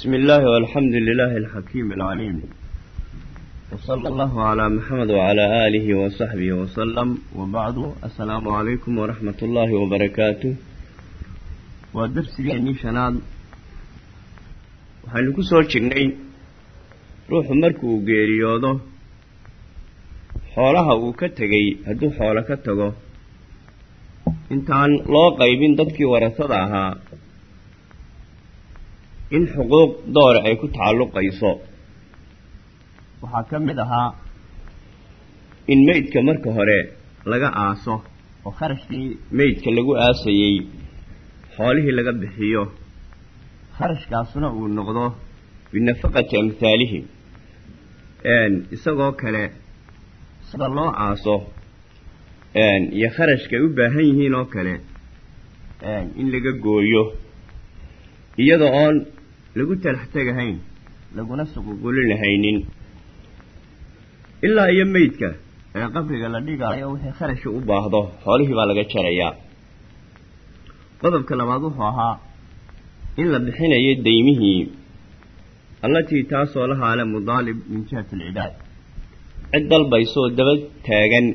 بسم الله والحمد لله الحكيم العليم وصلى الله على محمد وعلى آله وصحبه وسلم وبعد السلام عليكم ورحمة الله وبركاته ودرس يعني شناد waxaynu ku soo jirnay ruuxu markuu geeriyoodo xoolaha uu ka tegey hadduu xoolo ka tago intaan loo qaybin dadkii warasada ahaa in xuquuq doora ay ku tacalluqayso waxaa ka mid ahaa in meydka marka hore laga aaso. oo kharashkii meydka lagu aasayey xoolihii laga bixiyo. kharashkaasuna uu noqdo binafaqati amhaalihi isagoo kale sida loo aaso. Iyo kharashka ay u baahan yihiin oo kale. In laga gooyo. Iyada oon lagu talax laguna suququlilahaynin ilaa iyo meydka ee qabriga la dhigayo wixii kharashka u baahdo xoolihii baa laga jarayaa qodobka labaad wuxuu ahaa in la bixinayo daymihii allatii taasoo lahaale mudaalib min jihati alcibaad cid dalbaysoo daba taagan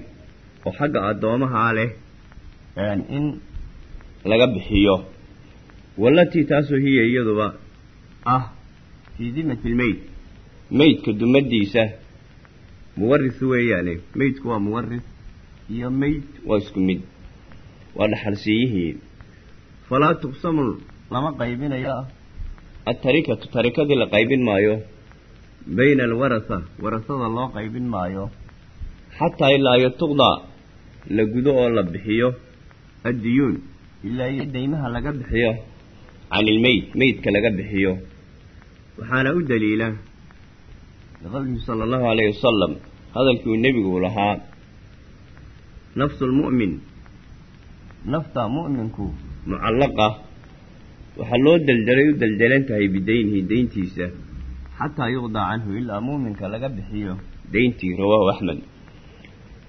oo xagga addoomahaa leh in laga bixiyo. Wallatii taasoo hiya iyaduba ah fii dimati lmeyd meydka dumadiisa. Muwaris weeyaane meydku waa muwaris iyo meyd waa isku mid. Waa dhaxalsiiyihii falaa tuqsamu lama qaybinayo atarikatu tarikadii la qaybin maayo. Bayna alwarasa warasada loo qaybin maayo. Xataa ilaa iyo tuqda la gudo oo la bixiyo. Addiyuun ilaa iyo daymaha laga bixiyo. Can ilmeyd meydka laga bixiyo waxaana u daliila. Liqowlihi sala allahu alayhi wasalam hadalkii uu nebigu lahaa nafsu lmu'min nafta mu'minku mucallaqa. Waxaa loo deldelay u deldelan tahay bidaynihi dayntiisa. Xataa yuqdaa canhu ilaa muuminka laga bixiyo. Dayntii rawaahu axmed.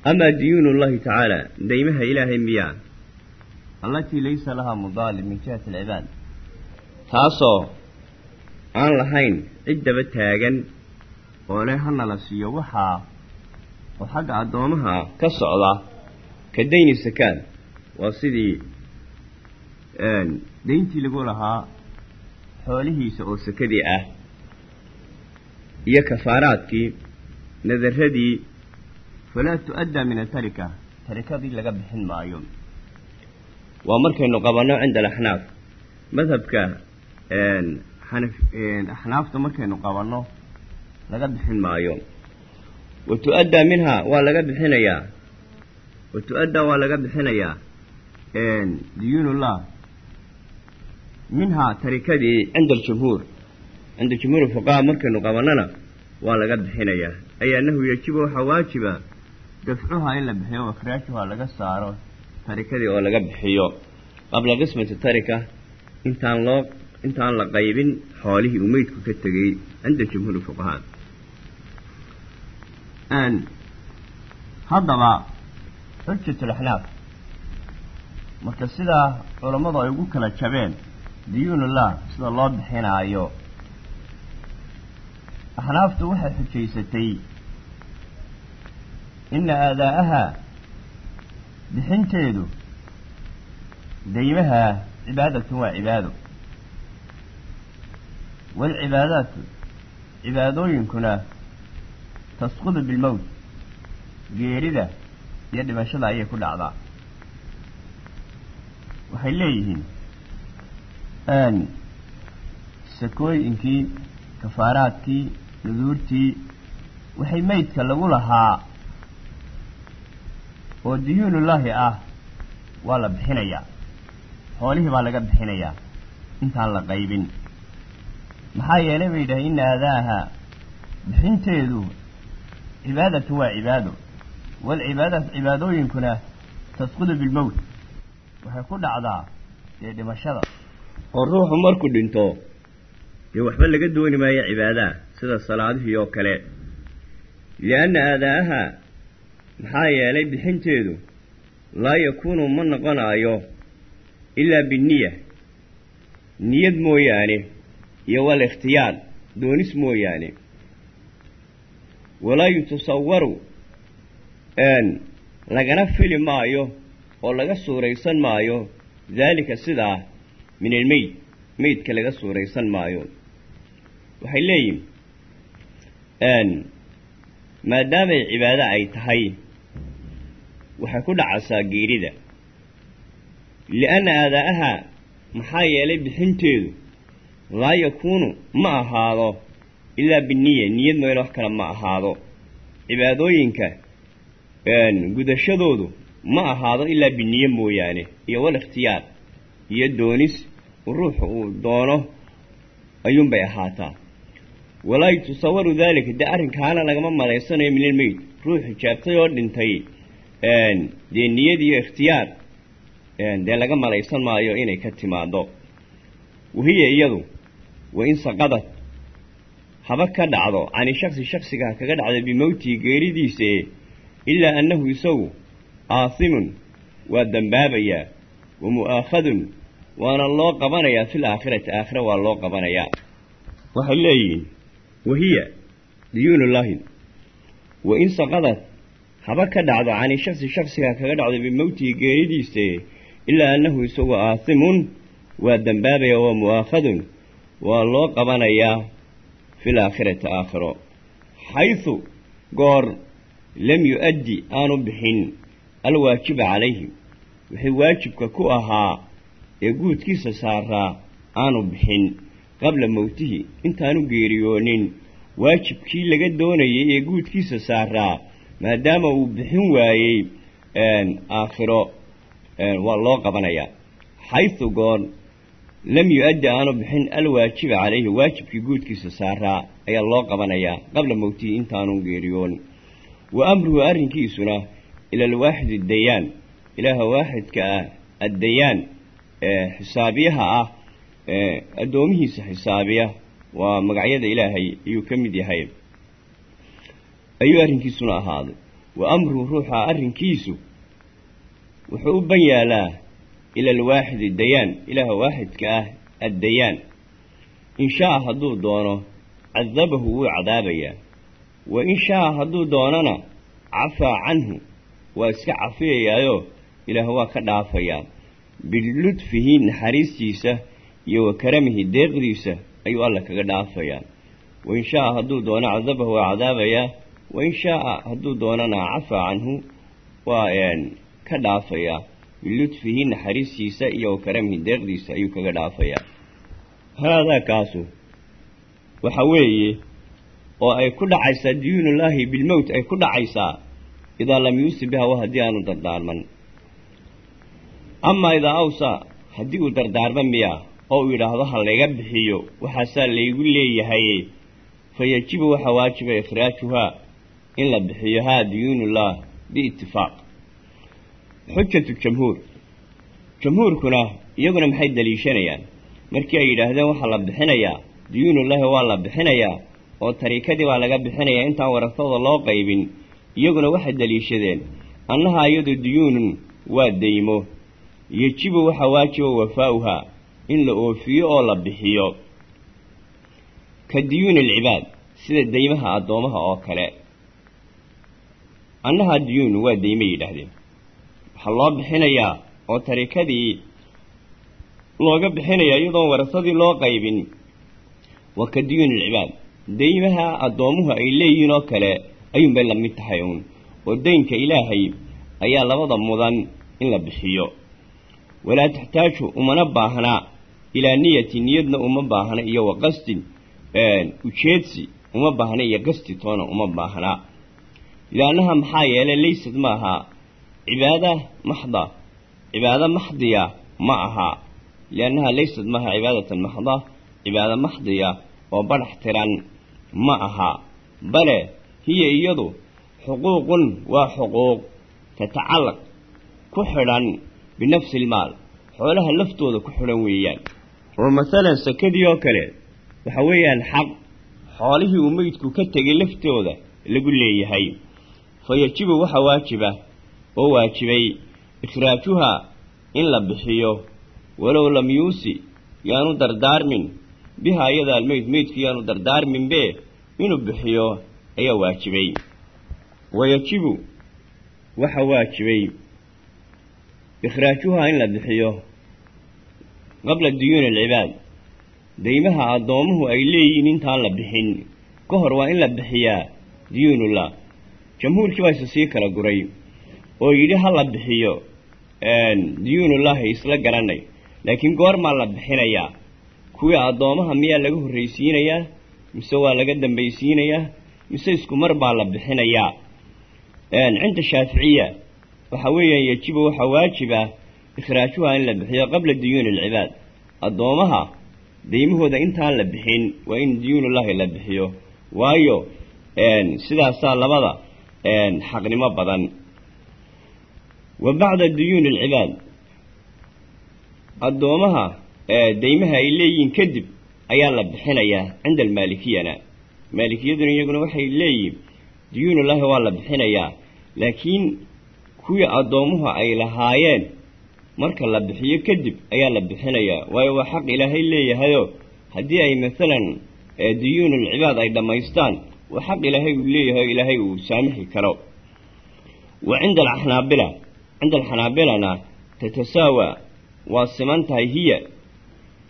Amaa diyuunu llahi tacaala daymaha ilaahay miyaa allatii laysa lahaa mudaalib min jihati alcibaad taasoo aan lahayn cid daba taagan. Oo leh hana la siiyo waxaa oo xagga addoomaha ka socda ka dayni sakaad waa sidii dayntii lagu lahaa xoolihiisa oo sakadii ah iyo kafaaraadkii nadaradii falaa tu-addaa min atarika tarikadii laga bixin maayo. Waa markaynu qabanno cinda alaxnaaf. Madhabka axnaafta markaynu qabanno laga bixin maayo. Wa tu-addaa minhaa waa laga bixinayaa wa tu-addaa waa laga bixinayaa diyuunullah. Minhaa tarikadii cinda aljumhuur. Cinda jumhuur fuqaha markaynu qabannana waa laga bixinayaa ay annahu waxaa waajiba dafcuhaa in la bixiyo wakraajuhaa laga saaro tarikadii oo laga bixiyo. Qabla qismati tarika intaan loo intaan la qaybin xoolihii uu meydku ka tegey cinda jumhuuri fuqahaa. Haddaba xujatulaxnaaf marka sidaa culammadu ay ugu kala jabeen diyuunullah sida loo bixinaayo axnaaftu waxay xujaysatay ina aadaa'aha bixinteedu daymaha cibaadatun waa cibaado waalcibaadaatu cibaadooyinkuna tasqudu bilmowt geerida iyo dhimashada ayay ku dhacdaa waxay leeyihiin sakooyinkii kafaaraadkii nuduurtii waxay meydka lagu lahaa oo diyuunullaahi ah waa la bixinayaa xoolihii baa laga bixinayaa intaan la qaybin maxaa yeelay bay yidhahay ina aadaaha bixinteedu cibaadatu waa cibaado waalcibaadaat cibaadooyinkuna tasqudu bilmowt waxay ku dhacdaa dee dhimashada. Oo ruuxu markuu dhinto dee waxba laga dooni maayo cibaadaha sida salaadihii oo kale. Lianna aadaa'aha maxaa yeelay bixinteedu laa yakuunu ma noqonaayo ilaa binniya niyad mooyaane iyo wal ikhtiyaar. Doonis mooyaane. Walaa yutasawaru lagana fili maayo oo laga suuraysan maayo daalika sidaa min almeyd meydka laga suuraysan maayo. Waxay leeyihiin maadaamay cibaado ay tahay waxay ku dhacaysaa geerida. Li'anna aadaa'aha maxaa yeelay bixinteedu laa yakuunu ma ahaado. Ilaa biniya niyad mooyane wax kale ma ahaado. Cibaadooyinka gudashadoodu ma ahaado ilaa biniye mooyaane. Iyo wal ikhtiyaar iyo doonis ruuxu uu doono ayuunbay ahaataa. Walaa yutasawaru daalika dee arrinkaana lagama malaysanayo min almeyd ruux xijaabtay oo dhintay dee niyad iyo ikhtiyaar dee laga malaysan maayo inay ka timaado wahiya iyadu wa in saqadad haba ka dhacdo cani shaksi shaksiga kaga dhacdo bimowtihi geeridiise ilaa annahu isagu aasimun waa dembaabayaa wa mu'aakhadun waana loo qabanayaa fil aakhirati aakhira waa loo qabanayaa waxay leeyihiin wahiya diyuunullaahi wa in saqadad haba ka dhacdo cani shaksi shaksiga kaga dhacdo bimowtihi geeridiise ilaa annahu isagu aasimun waa dembaabayaa waa mu'aakhadun waa loo qabanayaa fil aakhirati aakhiro xaysu goor lam yu-addi aanu bixin alwaajiba calayhi wixii waajibka ku ahaa ee guudkiisa saaraa aanu bixin qabla mowtihi intaanu geeriyoonin waajibkii laga doonayay ee guudkiisa saaraa maadaama uu bixin waayey aakhiro waa loo qabanayaa. Xaysu goor lam yu-addi aanu bixin alwaajiba calayhi waajibkii guudkiisa saaraa ayaa loo qabanayaa qabla mowtihi intaanu geeriyoon wa amruhu arrinkiisuna ila alwaaxid addayaan ilaaha waaxidka ah addayaan ee xisaabiyaha ah ee addoomihiisa xisaabiya waa magacyada ilaahay ayuu ka mid yahay. Ayuu arrinkiisuna ahaaday. Wa amruhu ruuxa arrinkiisu wuxuu u ban yaalaa ila alwaaxid addayaan ilaaha waaxidka ah addayaan in shaa hadduu doono cadabahu wuu cadaabayaa wa in shaa hadduu doonana cafaa canhu waa iska cafiyayaayo ilaah waa ka dhaafayaa biludfihi naxariistiisa iyo wa karamihi deeqdiisa ayuu alla kaga dhaafayaa wain shaa hadduu doono cadabahu waa cadaabayaa wain shaaa hadduu doonana cafaa canhu waa ka dhaafayaa biludfihi naxariistiisa iyo wa karamihi deeqdiisa ayuu kaga dhaafayaa haadaa kaasu waxa weeye oo ay ku dhacaysaa diyuunullaahi bilmowt ay ku dhacaysaa idaa lam yuusi biha wa haddii aanu dardaarman. Amaa idaa awsaa haddii uu dardaarma miya oo uu yidhaahdo ha layga bixiyo waxaasaa laygu leeyahay fa yajibu waxaa waajiba ikhraajuhaa in la bixiyo haa diyuunullah biitifaaq xujatu jamhuur jamhuurkuna iyaguna maxay daliishanayaan markii ay yidhaahdeen waxaa la bixinayaa diyuunullaahi waa la bixinayaa oo tariikadii baa laga bixinayaa intaan warasada loo qaybin iyaguna waxay daliishadeen annaha iyadu diyuunun waa deymo yejibu waxaa waajiba wafaa'uhaa in la oofiyo oo la bixiyo ka diyuuni alcibaad sida deymaha addoomaha oo kale annaha diyuunu waa deymay yidhaahdeen waxaa loo bixinayaa oo tariikadii looga bixinayaa iyadoon warasadii loo qaybin. Waa ka diyuuni alcibaad deymaha addoomuhu ay leeyihiin oo kale ayuunbay la mid tahay uun. Oo deynka ilaahay ayaa labada mudan in la bixiyo. Walaa taxtaaju umana baahnaa ilaa niyati niyadna uma baahna iyo wa qasdin ujeedsi uma baahna iyo qasdi toona uma baahnaa liannaha maxaa yeelay laysad maaha maxdiya oo badhax tiran ma aha bale hiya iyadu xuquuqun waa xuquuq tatacallaq ku xidhan binafsi ilmaal xoolaha laftooda ku xidhan weeyaan oo masalan sakadii oo kale waxa weeyaan xaq xoolihii uu meydku ka tegay laftooda lagu leeyahay fa yajibu waxaa waajiba oo waajibay ikhraajuhaa in la bixiyo. Walow lam yuusi yaanu dardaarmin. Bihaa iyada almeyd meydku yaanu dardaarminbe inuu bixiyo ayaa waajibay. Wayajibu waxa waajibay. Ikhraajuhaa in la bixiyo. Qabla duyuuni alcibaad deymaha addoomuhu ay leeyihiin intaan la bixin. Ka hor waa in la bixiyaa duyuunullah jamhuurkii baa isa sii kala guray oo yidhi ha la bixiyo duyuunullahi isla garanay. Laakiin goormaa la bixinayaa kuwii addoomaha miyaa laga horraysiinayaa mise waa laga dambaysiinayaa mise isku mar baa la bixinayaa cinda shaaficiya waxa weeyaan yejibu waxaa waajib ah ikhraajuha in la bixiyo qabla duyuuni alcibaad addoomaha deymahooda intaan la bixin waa in duyuunullahi la bixiyo. Waayo sidaasaa labada xaqnimo badan wa bacda duyuuni alcibaad addoomaha deymaha ay leeyihiin kadib ayaa la bixinayaa cinda almaalikiyana. Maalikiyaduna iyaguna waxay leeyihiin duyuunullaahi waa la bixinayaa laakiin kuwii addoomuhu ay lahaayeen marka la bixiyo kadib ayaa la bixinayaa waayo waa xaq ilaahay leeyahayoo haddii ay maalan duyuunulcibaad ay dhammaystaan waa xaq ilaahay uu leeyahay ilaahay uu saamixi karo. Wa cinda alxanaabila cinda alxanaabilana tatasaawa waa siman tahay hiya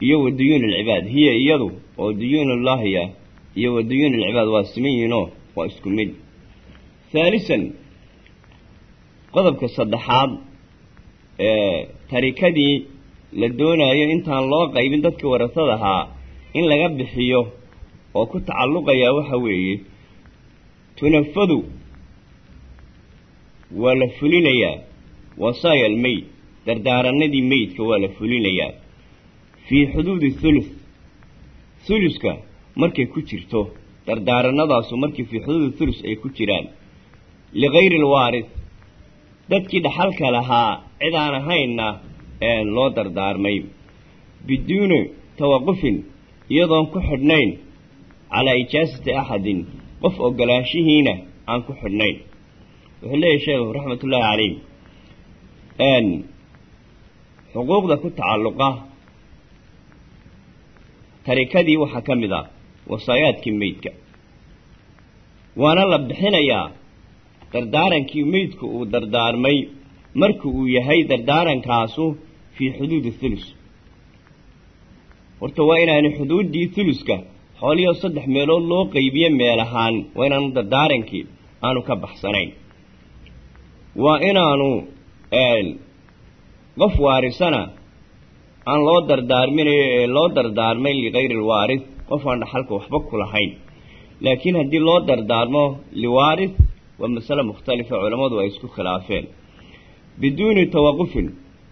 iyo wa duyuun alcibaad hiya iyadu oo duyuunullaahiya iyo wa duyuun alcibaad waa siman yihiinoo waa isku mid haalisan qodobka saddexaad ee tarikadii la doonayo intaan loo qaybin dadka warasada ahaa in laga bixiyo oo ku tacalluqayaa waxa weeye tunafadu waa la fulinayaa wasaaya almeyd dardaaranadii meydka waa la fulinayaa. Fii xuduudi thuluth thuluska markay ku jirto dardaaranadaasu markii fii xuduudi thulus ay ku jiraan. Ligayri alwaaris dadkii dhaxalka lahaa cid aan ahaynna loo dardaarmay. Biduuni tawaqufin iyadoon ku xidhnayn calaa ijaasati axadin qof ogolaanshihiina aan ku xidhnayn. Wuxuu leeyahy sheekhu raxmatullaahi calayh xuquuqda ku tacalluqa. Tarikadii waxaa ka mid ah wasaayaadkii meydka waana la bixinayaa dardaarankii meydku uu dardaarmay marka uu yahay dardaarankaasu fii xuduudi thulus horta waa inaanu xuduuddii thuluska xoolihio saddex meelood loo qaybiye meel ahaan waa inaanu dardaarankii aanu ka baxsanayn. Waa inaanu qof waarisana aan loo dardaarminayo ee loo dardaarmay ligayri alwaaris qof aan dhaxalka waxba ku lahayn. Laakiin haddii loo dardaarmo liwaaris waa masale mukhtalifa culammadu ay isku khilaafeen. Biduuni tawaqufin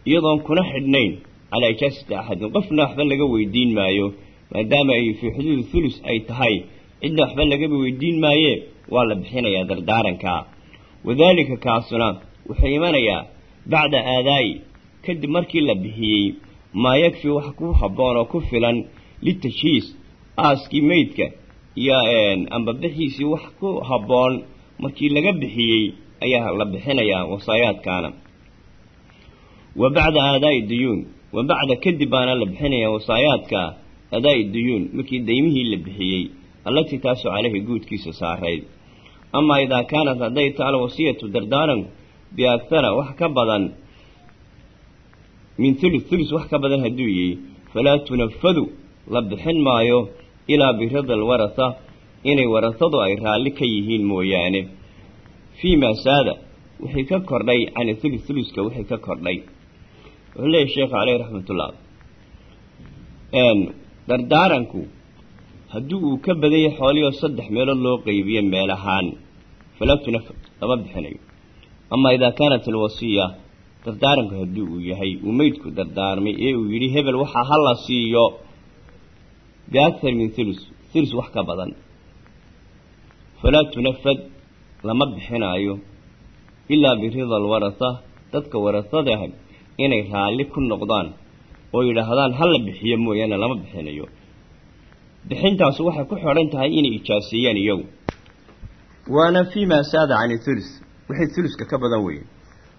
iyadoon kuna xidhnayn calaa ijaasati axadin qofna waxba laga weydiin maayo maadaama ay fii xuduudi thulus ay tahay cidna waxba lagaba weydiin maaye waa la bixinayaa dardaarankaa wadaalika kaasuna wuxuu imanayaa bacda aadaa'i kadib markii la bixiyey maa yakfi wax ku habboon oo ku filan litajhiis aaskii meydka iyo ambabixiisii wax ku habboon markii laga bixiyey ayaa la bixinayaa wasaayaadkaana. Wa bacda aadaa'i duyuun wa bacda kadib baana la bixinayaa wasaayaadka adaa'i duyuun markii daymihii la bixiyey allatii taasoo caleyhi guudkiisa saarayd amaa idaa kaanat hadday ta alwasiyatu dardaaran biakhara wax ka badan min thuluth thulus wax ka badan hadduu yihi falaa tunafadu la bixin maayo ilaa birida alwaratha inay warasadu ay raalli ka yihiin mooyaane fii maa saada wixii ka kordhay can thuluth thuluska wixii ka kordhay wuxuu leeyahy sheekhu caleyhi raxmatullah dardaaranku haddii uu ka badanyay xoolihio saddex meelood loo qeybiye meel ahaan falaa tunafad lama bixinayo amaa idaa kaanat alwasiya dardaaranku haddii uu yahay uu meydku dardaarmay ee uu yidhi hebel waxaa ha siiyo. Biakthar min thulus thulus wax ka badan. Falaa tunafad lama bixinaayo ilaa birida alwaratha dadka warasadaah inay raalli ku noqdaan oo yidhaahdaan ha la bixiyo mooyaane lama bixinayo. Bixintaasu waxay ku xidhan tahay inay ijaaseeyaan iyagu. Waana fii maa saada cani thulus wixii thuluska ka badan weye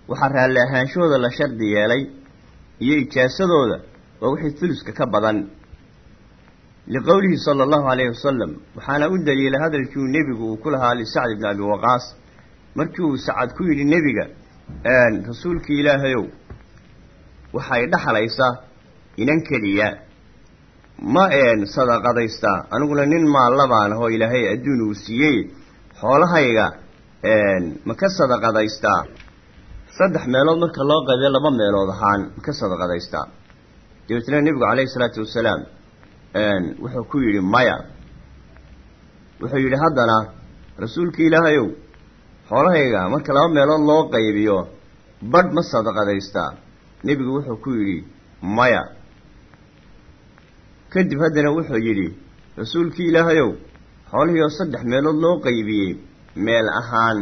waxaa raalli ahaanshahooda la shardi yeelay iyo ijaasadooda waa wixii thuluska ka badan. Liqowlihi sala allahu calayhi wasalam waxaana u daliila hadalkii uu nebigu uu ku lahaa lisacd ibni abi waqaas. Markii uu sacad ku yidhi nebiga rasuulkii ilaahayow waxay dhaxlaysaa inan keliya. Ma een sadaqadaystaa. Aniguna nin maallabaan ahoo ilaahay adduun uu siiyey xoolahayga ma ka sadaqadaystaa saddex meelood marka loo qaybiyo laba meelood ahaan ma ka sadaqadaystaa dabeetna nebigu calayhi isalaatu wasalaam wuxuu ku yidhi maya. Wuxuu yidhi haddana rasuulka ilaahayow xoolahayga marka laba meelood loo qaybiyo badh ma sadaqadaystaa nebigu wuxuu ku yidhi maya. Kadib haddana wuxuu yidhi rasuulkii ilaahayow xoolihiioo saddex meelood loo qaybiyey meel ahaan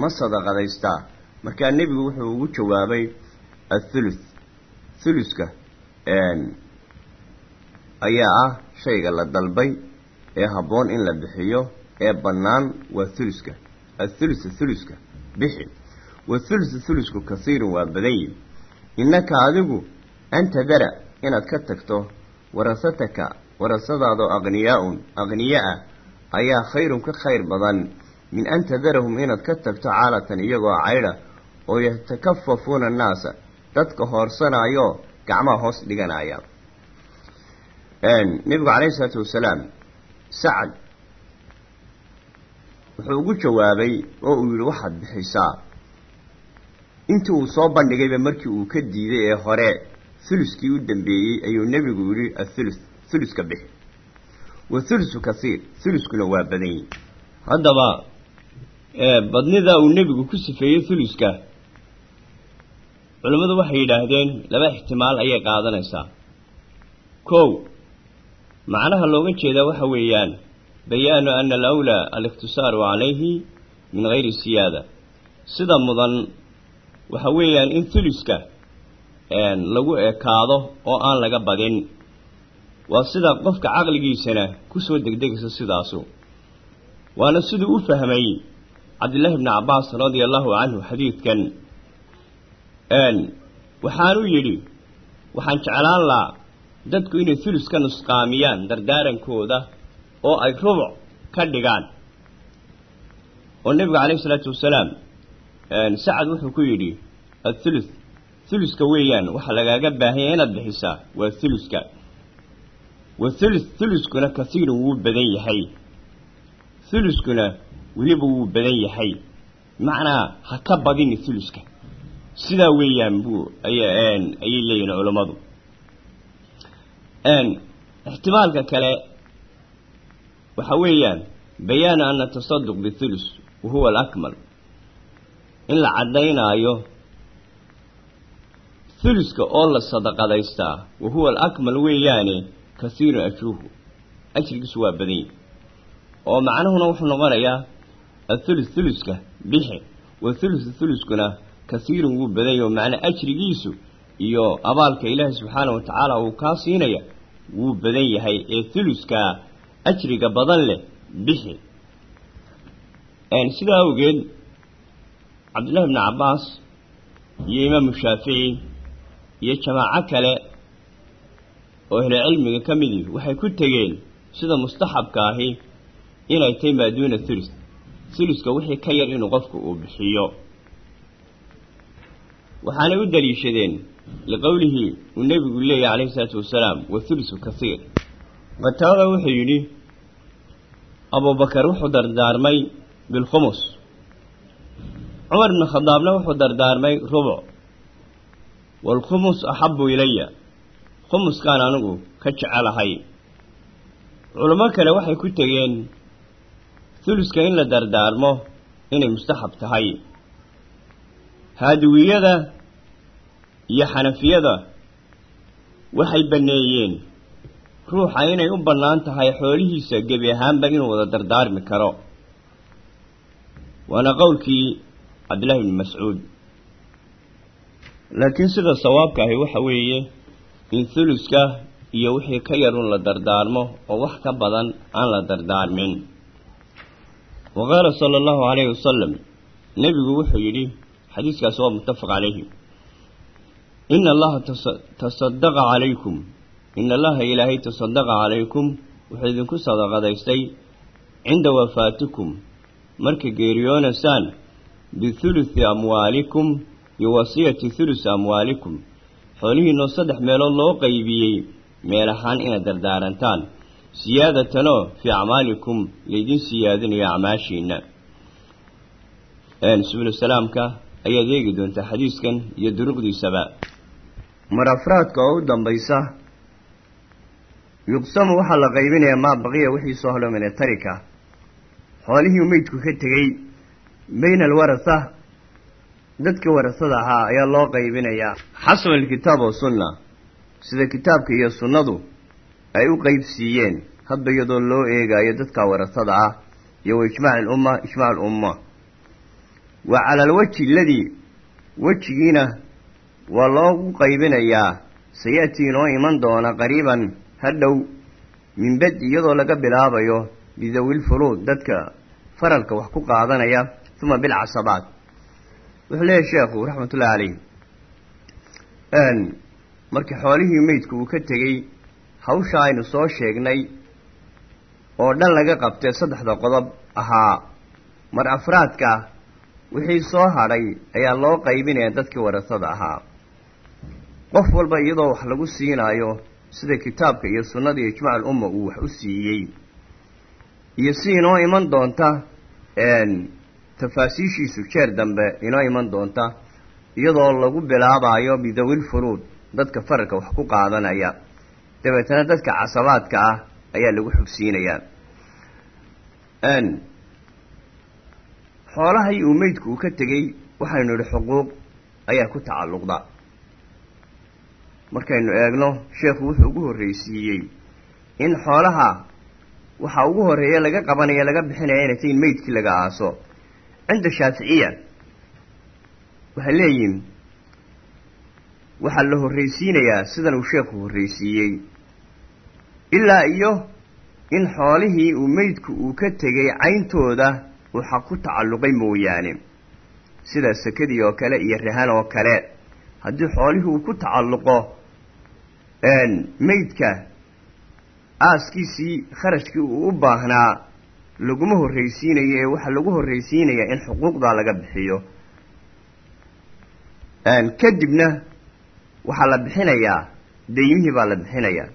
ma sadaqadaystaa markaa nebigu wuxuu ugu jawaabay athuluth thuluska ayaa ah shayga la dalbay ee habboon in la bixiyo ee bannaan waa thuluska athuluth thuluska bixi. Wathuluthu thulusku kasiirun waa badanyi innaka adigu anta dara inaad ka tagto warasataka warasadaadoo aqniyaa-un aqniya ah ayaa khayrun ka khayr badan min an tadarahum inaad ka tagto caalatan iyagoo caydha oo yatakafafuuna annaasa dadka hoorsanaayo gacmaha hoos dhiganaya nebigu calayhi isalaatu wasalaam sacad wuxuu ugu jawaabay oo uu yidhi waxaad bixisaa. Intii uu soo bandhigayba markii uu ka diiday ee hore thuluskii u dambeeyey ayuu nebigu yidhi athulus thuluska bixi. Wa thulusu kasiir thuluskuna waa badan yihi haddaba badnida uu nebigu ku sifeeyey thuluska. Culimmadu waxay yidhaahdeen laba ixtimaal ayay qaadanaysaa. Kow macnaha looga jeedaa waxa weeyaan bayaanu ana alawlaa alikhtisaaru calayhi min hayri siyaada. Sida mudan waxa weeyaan in thuluska lagu ekaado oo aan laga badin. Waa sida qofka caqligiisana ku soo degdegaysa sidaasu. Waana siduu u fahmay cabdillaahi bni cabbaas radia allahu canhu xadiidkan waxaanuu yidhi waxaan jeclaan lahaa dadku inay thulus ka nusqaamiyaan dardaarankooda oo ay rubuc ka dhigaan. Oo nebigu calayhi isalaatu wasalaam sacad wuxuu ku yidhi athuluth thuluska weeyaan waxaa lagaaga baahanya inaad bixisaa waa thuluska. Wa thuluth thuluskuna kasiirun wuu badan yahay. Thuluskuna weliba wuu badan yahay. Macnaa ha ka badini thuluska sidaa weeyaan buu ayay leeyihiin culammadu ixtimaalka kale waxa weeyaan bayaanu ana tasaduq bithulus wahuwa alakmal. In la caddaynaayo thuluska oo la sadaqadaystaa wahuwa alakmal weeyaane kasiirun ajuuhu ajrigiisu waa badan yahi oo macnuhuna wuxuu noqonayaa thulusu thuluskuna kasiirun wuu badan yahi oo macnaa ajrigiisu iyo abaalka ilaahi subxaana wa tacaala uu kaa siinaya wuu badan yahay ee thuluskaa ajriga badan leh bixi sidaa awgeed cabdullahi bni cabbaas iyo imaamu shaafici iyo jamaaco kale oo ehlo cilmiga ka midi waxay ku tegeen sida mustaxabka ahi inay tahay maa duuna thulus thuluska wixii ka yar inuu qofku uu bixiyo. Waxaanay u daliishadeen liqowlihi uu nebigu leeyahy calayhi isalaatu wasalaam wathulusu kasiir qataada wuxuu yidhi abubakar wuxuu dardaarmay bilkhumus. Cumar ibni khadaabna wuxuu dardaarmay rubuc waalkhumus axabu ilaya khumuskaan anigu ka jecelahay culamo kale waxay ku tegeen thuluska in la dardaarmo inay mustaxab tahay. Haadiwiyada iyo xanafiyada waxay banneeyeen ruuxa inay u bannaan tahay xoolihiisa gebi ahaanba inuu wada dardaarmi karo. Waana qowlkii cabdillahi bni mascuud. Laakiin sida sawaabka ahi waxa weeye in thuluska iyo wixii ka yarun la dardaarmo oo wax ka badan aan la dardaarmin wa qaala sala allahu calayhi wasalam nebigu wuxuu yidhi xadiiskaasi waa muttafaq calayhi ina allaha tasadaqa calaykum ina allaha ilaahay tasadaqa calaykum wuxuu idinku sadaqadaystay cinda wafaatikum marka geeriyoonaysaan bithuluthi amwaalikum biwasiyati thuluthi amwaalikum xoolihiinoo saddex meelood loo qaybiyey meel ahaan inaad dardaarantaan siyaadatanoo fii acmaalikum laydin siyaadinayo acmaashiina subulsalaamka ayaad eegi doontaa xadiiskan iyo duruqdiisaba. Mar afraadka oo u dambaysa yuqsamu waxaa la qaybinayaa maa baqiya wixii soo hadho min atarika xoolihii meydku ka tegey bayna alwaratha dadka warasada ahaa ayaa loo qaybinayaa. Xasaba alkitaab wa sunna. Sida kitaabka iyo sunnadu ay u qeyb siiyeen hadba iyadoo loo eegaayo dadka warasada ah iyo wa ijmaac alumma ijmac alumma wa cala alwajhi aladii wejigiina waa loogu qaybinayaa sayatii inoo iman doona qariiban hadhow min bed iyadoo laga bilaabayo bidawil furuud dadka faralka wax ku qaadanaya uma bilcasabaat wuxuu leeyahay sheekhu raxmatullahi caleyh markii xoolihii meydku uu ka tegey hawsha aynu soo sheegnay oo dhan laga qabtay saddexda qodob ahaa mar afraadka wixii soo hadhay ayaa loo qaybinaya dadkii warasada ahaa. Qof walba iyadoo wax lagu siinaayo sida kitaabka iyo sunnada iyo ijmac alumma uu wax u siiyey iyo si inoo iman doonta tafaasiishiisu jeer dambe inoo iman doonta iyadoo lagu bilaabayo bidawil furuud dadka faralka wax ku qaadanaya dabeetana dadka casabaadka ah ayaa lagu xogsiinayaa xoolahii uu meydku uu ka tegey waxaynu idhi xuquuq ayaa ku tacalluqda. Markaynu eegno sheekhu wuxuu ugu horreysiiyey in xoolaha waxa ugu horreeya laga qabanaya laga bixinaya inay tahin meydkii laga aaso. Cinda shaaficiya waxay leeyihiin waxaa la horreysiinayaa sidan uu sheekhu horreysiiyey ilaa iyo in xoolihii uu meydku uu ka tegay cayntooda uu xaq ku tacalluqay mooyaane. Sida sakadii oo kale iyo rahan oo kale. Haddii xoolihii uu ku tacalluqo meydka aaskiisii kharashkii uu u baahnaa laguma horreysiinayo ee waxaa lagu horreysiinayaa in xuquuqdaa laga bixiyo. Kadibna waxaa la bixinayaa daymihii baa la bixinayaa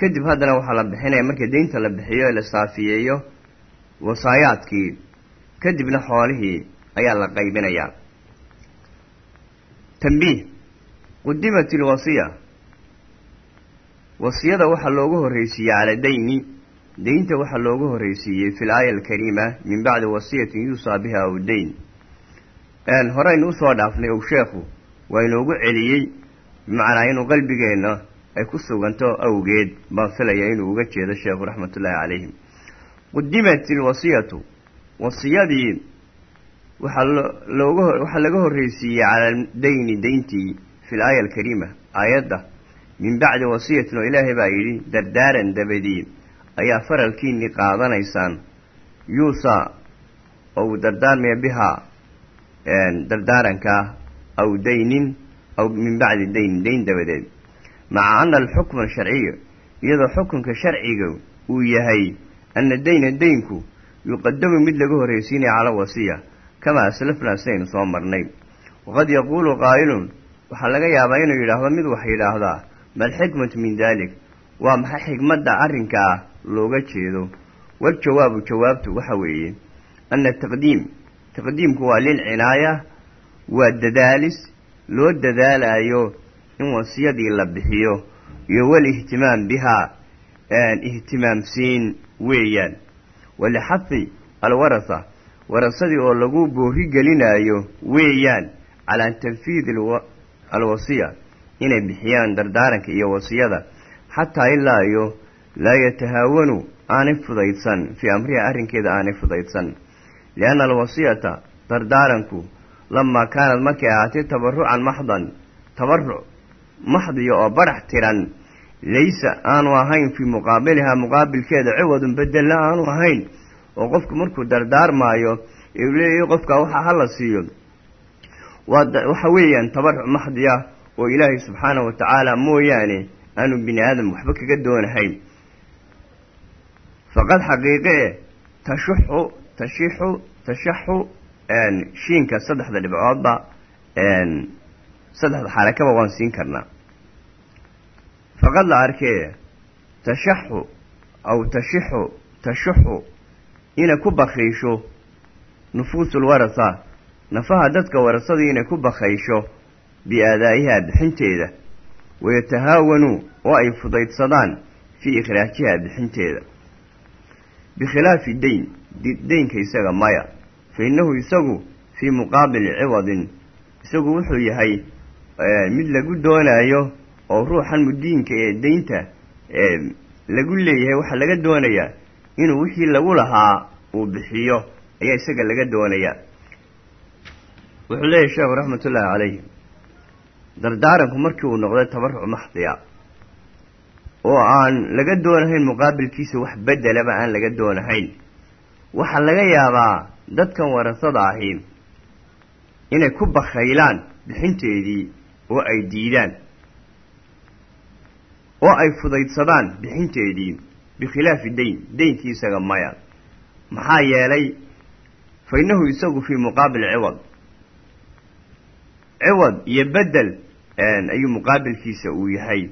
kadib haddana waxaa la bixinaya markii daynta la bixiyo ee la saafiyeeyo wasaayaadkii kadibna xoolihii ayaa la qaybinayaa tambiih qudimat ilwasiya wasiyada waxaa loogu horreysiiyey cala dayni. Daynta waxaa loogu horreysiiyey fi laaya alkariima min bacdi wasiyatin yuusaa biha aw dayn. Horeynu u soo dhaafnay ow sheekhu waa inoogu celiyey bimacnaa inuu qalbigeenna ay ku suganto awgeed baan filaya inuu uga jeedo sheekhu raxmatullaahi calayhim. Qudimat ilwasiyatu wasiyadii waxaa looga laga horreysiiyey cala dayni dayntii fi laaya alkariima aayadda min bacdi wasiyatin oo ilaahay baa yidhi dardaaran dabadii ayaa faralkiinii qaadanaysaan yuusaa oo uu dardaarmaya bihaa dardaarankaa aw daynin aw min bacdi daynin dayn dabadeed maca ana alxukma alsharciya iyadoo xukunka sharciga uu yahay ana dayna daynku yuqadamu mid laga horreysiinaya cala wasiya kamaa aslafnaa sidaynu soo marnay waqad yaquulu qaa'ilun waxaa laga yaabaa inuu yidhaahdo mid wax yidhaahdaa malxikmatu min dalik waa maxay xigmadda arrinkaa looga jeedo waljawaabu jawaabtu waxa weeye ana taqdiim taqdiimku waa lilcinaaya waa dadaalis loo dadaalayo in wasiyadii la bixiyo iyo walihtimaam bihaa ihtimaamsiin weeyaan. Walixahi alwaratha warasadii oo lagu boori gelinayo weeyaan calaa tanfiidi alwasiya inay bixiyaan dardaaranka iyo wasiyada xataa ilaa iyo laa yatahaawanu aanay fudaydsan fii amriha arrinkeeda aanay fudaydsan. Lianna alwasiyata dardaaranku lamaa kaanad markay ahaatay tabarucan maxdan tabaruc maxdiya oo badhax tiran laysa aanu ahayn fii muqaabilihaa muqaabilkeeda ciwadun bedelna aanu ahayn oo qofku markuu dardaarmaayo ee uu leeyahay qofkaa waxa hala siiyo waxa weeyaan tabaruc maxdiya oo ilaahay subxaanahu wa tacaala mooyaane aanu bini aadam waxba kaga doonahayn faqad xaqiiqee tashuxu tashixu tashaxu shiinka saddexda dhibcoodba saddexda xarakaba waan siin karnaa. Faqad la arkee tashaxu aw tashixu tashuxu inay ku bakriisho nufuusul warasa nafaha dadka warasadii inay ku bakaysho biaadaa'ihaa bixinteeda wayatahaawanuu oo ay fudaydsadaan fii ikhraajihaa bixinteeda. Bikhilaafi deyn deynka isaga maya fa innahu isagu fii muqaabili ciwadin isagu wuxuu yahay mid lagu doonaayo oo ruuxan mudiinka ee deynta lagu leeyahay waxaa laga doonayaa inuu wixii lagu lahaa uu bixiyo ayaa isaga laga doonayaa wuxuu leeyahay sheekhu raxmatullaahi calayh dardaaranku markii uu noqday tabaruc maxdiya oo aan laga doonahayn muqaabilkiisa wax beddelaba aan laga doonahayn. Waxaa laga yaabaa dadkan warasada ahi inay ku bakhaylaan bixinteedii oo ay diidaan oo ay fudaydsadaan bixinteedii bikhilaafi deyn deynkii isaga maya. Maxaa yeelay fa innahu isagu fii muqaabil ciwad. Ciwad iyo beddel ayuu muqaabilkiisa uu yahay.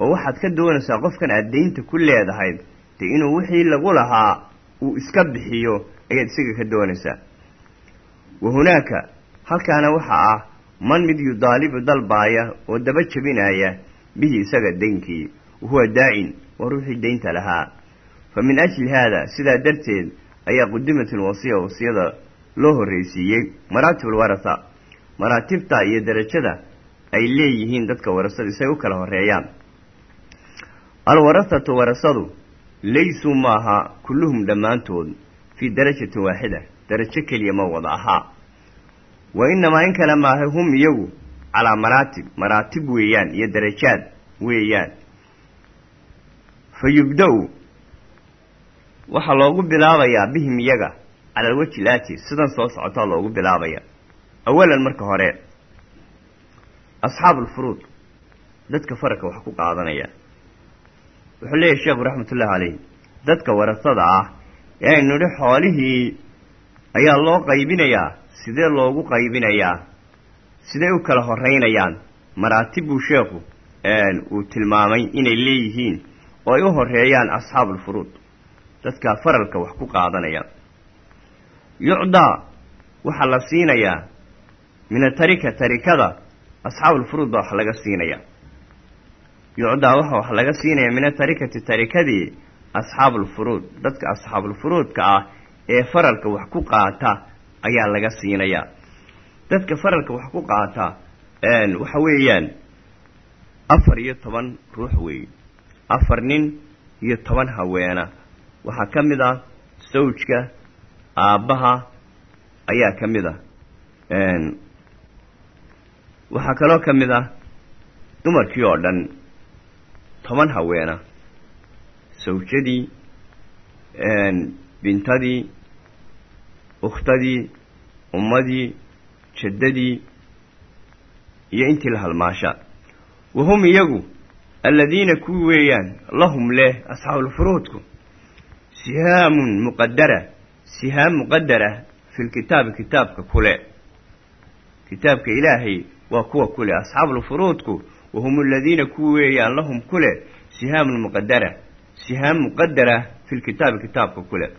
Oo waxaad ka doonaysaa qofkan aad deynta ku leedahay de inuu wixii lagu lahaa uu iska bixiyo ayaad isaga ka doonaysaa. Wa hunaaka halkaana waxa ah man mid yudaalibu dalbaaya oo daba jebinaya bihi isaga deynkii wahuwa daa-in waa ruuxii deynta lahaa. Fa min ajli haada sidaa darteed ayaa qudimat alwasiya wasiyada loo horreysiiyey maraatib alwarasa maraatibta iyo darajada ay leeyihiin dadka warasada say u kala horeeyaan alwarasatu warasadu laysuu maaha kulluhum dhammaantood fii darajatin waaxida darajo keliya ma wada ahaa wa innamaa in kale maaha hum iyagu calaa maraatib maraatib weeyaan iyo darajaad weeyaan. Fa yubda-u waxaa loogu bilaabayaa bihim iyaga cala alwajhi laati sidan soo socotaa loogu bilaabaya. Awalan marka hore asxaabu alfuruud dadka faraka wax ku qaadanaya. Wuxuu leeyahay sheekhu raxmatullahi caleyh dadka warasada ah ee nidhi xoolihii ayaa loo qaybinayaa sidee loogu qaybinayaa siday u kala horeynayaan maraatib buu sheekhu uu tilmaamay inay leeyihiin oo ay u horeeyaan asxaabulfuruud dadka faralka wax ku qaadanaya. Yucdaa waxaa la siinayaa. Min atarika tarikada asxaabulfuruud baa wax laga siinayaa. Yucdaa waxa wax laga siinaya min atarikati tarikadii asxaabulfuruud dadka asxaabulfuruudka ah ee faralka wax ku qaata ayaa laga siinayaa dadka faralka wax ku qaata waxa weeyaan afar iyo toban ruux weeye afar nin iyo toban haweena. Waxaa ka mid ah sawjka aabbaha ayaa ka mid ah waxaa kaloo ka mid ah dumarkii oo dhan toban haweena. Sawjadii bintadii ukhtadii ummadii jaddadii iyo intii la halmaasha wa hum iyagu aladiina kuwi weeyaan lahum leh asxaabulfuruudku sihaamun muqadara sihaam muqadara fi lkitaabi kitaabka kule kitaabka ilaahay waa kuwa kule asxaabulfuruudku wa hum aladiina kuwi weeyaan lahum kule sihaamun muqadara sihaam muqadara fi lkitaabi kitaabka kule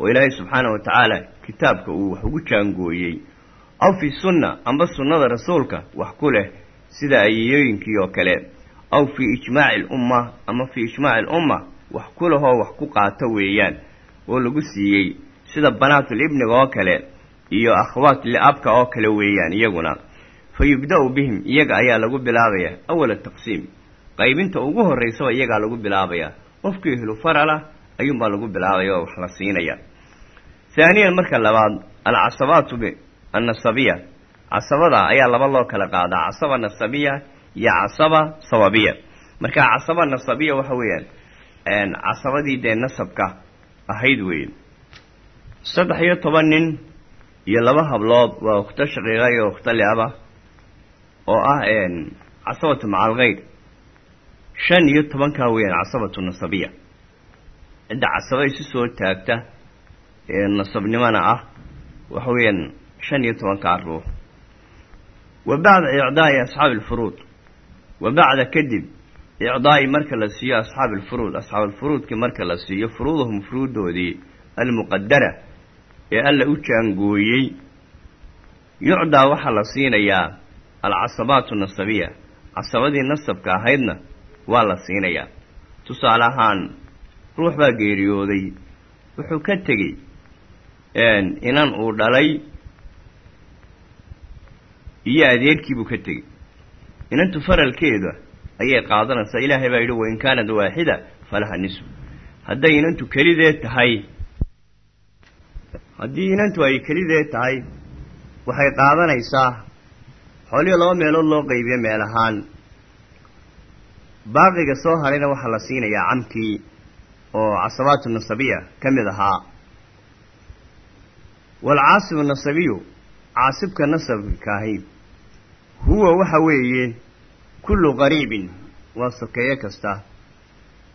oo ilaahay subxaana wa tacaala kitaabka uu wax ugu jaangooyey. Aw fi sunna amba sunnada rasuulka wax ku leh sida ayeyooyinkii oo kale. Aw fii ijmaaci alumma ama fii ijmaaci alumma wax ku lahoo wax ku qaato weeyaan oo lagu siiyey. Sida banaatul ibniga oo kale iyo akhwaat li-abka oo kale weeyaan iyaguna. Fa yubda-u bihim iyaga ayaa lagu bilaabayaa awala taqsiim. Qaybinta ugu horraysaba iyagaa lagu bilaabayaa qofkii ehlu farala ayuunbaa lagu bilaabaya oo wax la siinaya. Haaniyan marka labaad alcasabaatu annasabiya. Casabada ayaa laba loo kala qaadaa casaba nasabiya iyo casaba sababiya marka casaba nasabiya waxa weeyaan casabadii dee nasabka ahayd weeye saddex iyo toban nin iyo laba hablood waa ukhto shaqiiqa iyo ukhto li-aba oo ah casabatu maca alkeyr shan iyo tobankaa weeyaan casabatu nasabiya cidda casaba isu soo taagta ee nasabnimona ah waxa weeyaan shan iyo tobankaa ruux wa bacda icdaa'i asxaabi alfuruud. Wa bacda kadib icdaa'i marka la siiyo asxaabi alfuruud. Asxaabalfuruudkii marka la siiyo furuudahum furuuddoodii almuqadara ee alla u jaangooyey yucdaa waxaa la siinayaa alcasabaatu nasabiya. Casabadii nasabka ahaydna waa la siinayaa. Tusaale ahaan ruux baa geeriyooday. Wuxuu ka tegey inan uu dhalay. Iyo adeerkiibuu ka tegey. Inantu faralkeeda ayay qaadanaysaa. Ilaahay baa yidhi wain kaanat waaxida falaha nisfu. Hadday inantu kelidee tahay haddii inantu ay kelidee tahay waxay qaadanaysaa xoolihii laba meelood loo qaybiyo meel ahaan. Baaqiga soo hadhayna waxaa la siinayaa camkii oo casabaatu nasabiya ka mid ahaa. Waalcaasibu nasabiyu caasibka nasabka ahi huwa waxa weeye kullu qariibin waa sokeeye kasta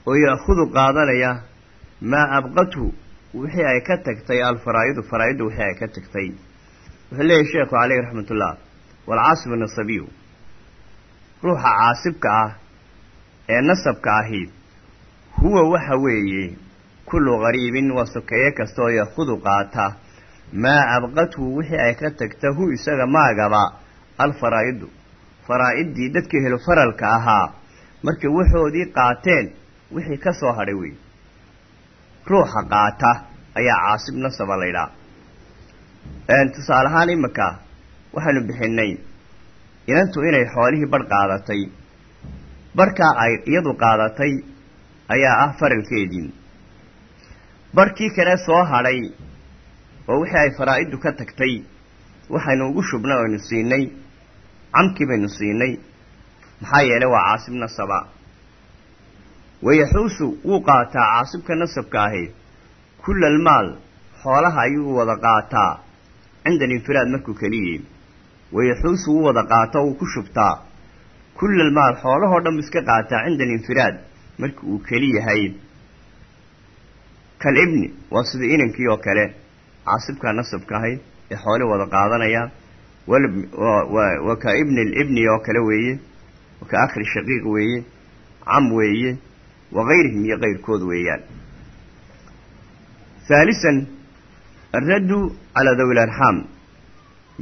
oo ya'khudu qaadanaya maa abqathu wixii ay ka tagtay alfaraa'idu faraa'iddu wixii ay ka tagtay. Wuxuu leeyahy sheekhu caleyhi raxmatullah waalcaasibu nasabiyu ruuxa caasibka ah ee nasabka ahi huwa waxa weeye kullu qariibin waa sokeeye kasta oo ya'khudu qaata. Maa abqathu wixii ay ka tagta hu isaga maagaba alfaraa'idu. Faraa'iddii dadkii helo faralka ahaa. Markay waxoodii qaateen wixii ka soo hadhay wey ruuxa qaata ayaa caasib nasaba laydhaa tusaale ahaan waxaynu bixinay inantu inay xoolihii barh qaadatay barhkaa ay iyadu qaadatay ayaa ah faralkeedii barhkii kale soo hadhay oo wixii ay faraa'iddu ka tagtay waxaynu ugu shubnay o aynu siinay camkii baynu siinay maxaa yeelay waa caasib nasaba. Wayaxuusu wuu qaataa caasibka nasabka ahi kulla almaal xoolaha ayuu wada qaataa cinda alinfiraad markuu keliyey wayaxuusu wuu wada qaataa wuu ku shubtaa kulla almaal xoolahoo dhan iska qaataa cinda alinfiraad marka uu keli yahay kal ibni waa sida inankii oo kale caasibkaa nasabka ahay ee xoole wada qaadanaya. Wa ka ibni libni oo kale weeye wa ka akhri shaqiiq weeye cam weeye wa gayrihim iyo kayrkood weeyaan. Haalisan alraddu calaa dawi larxaam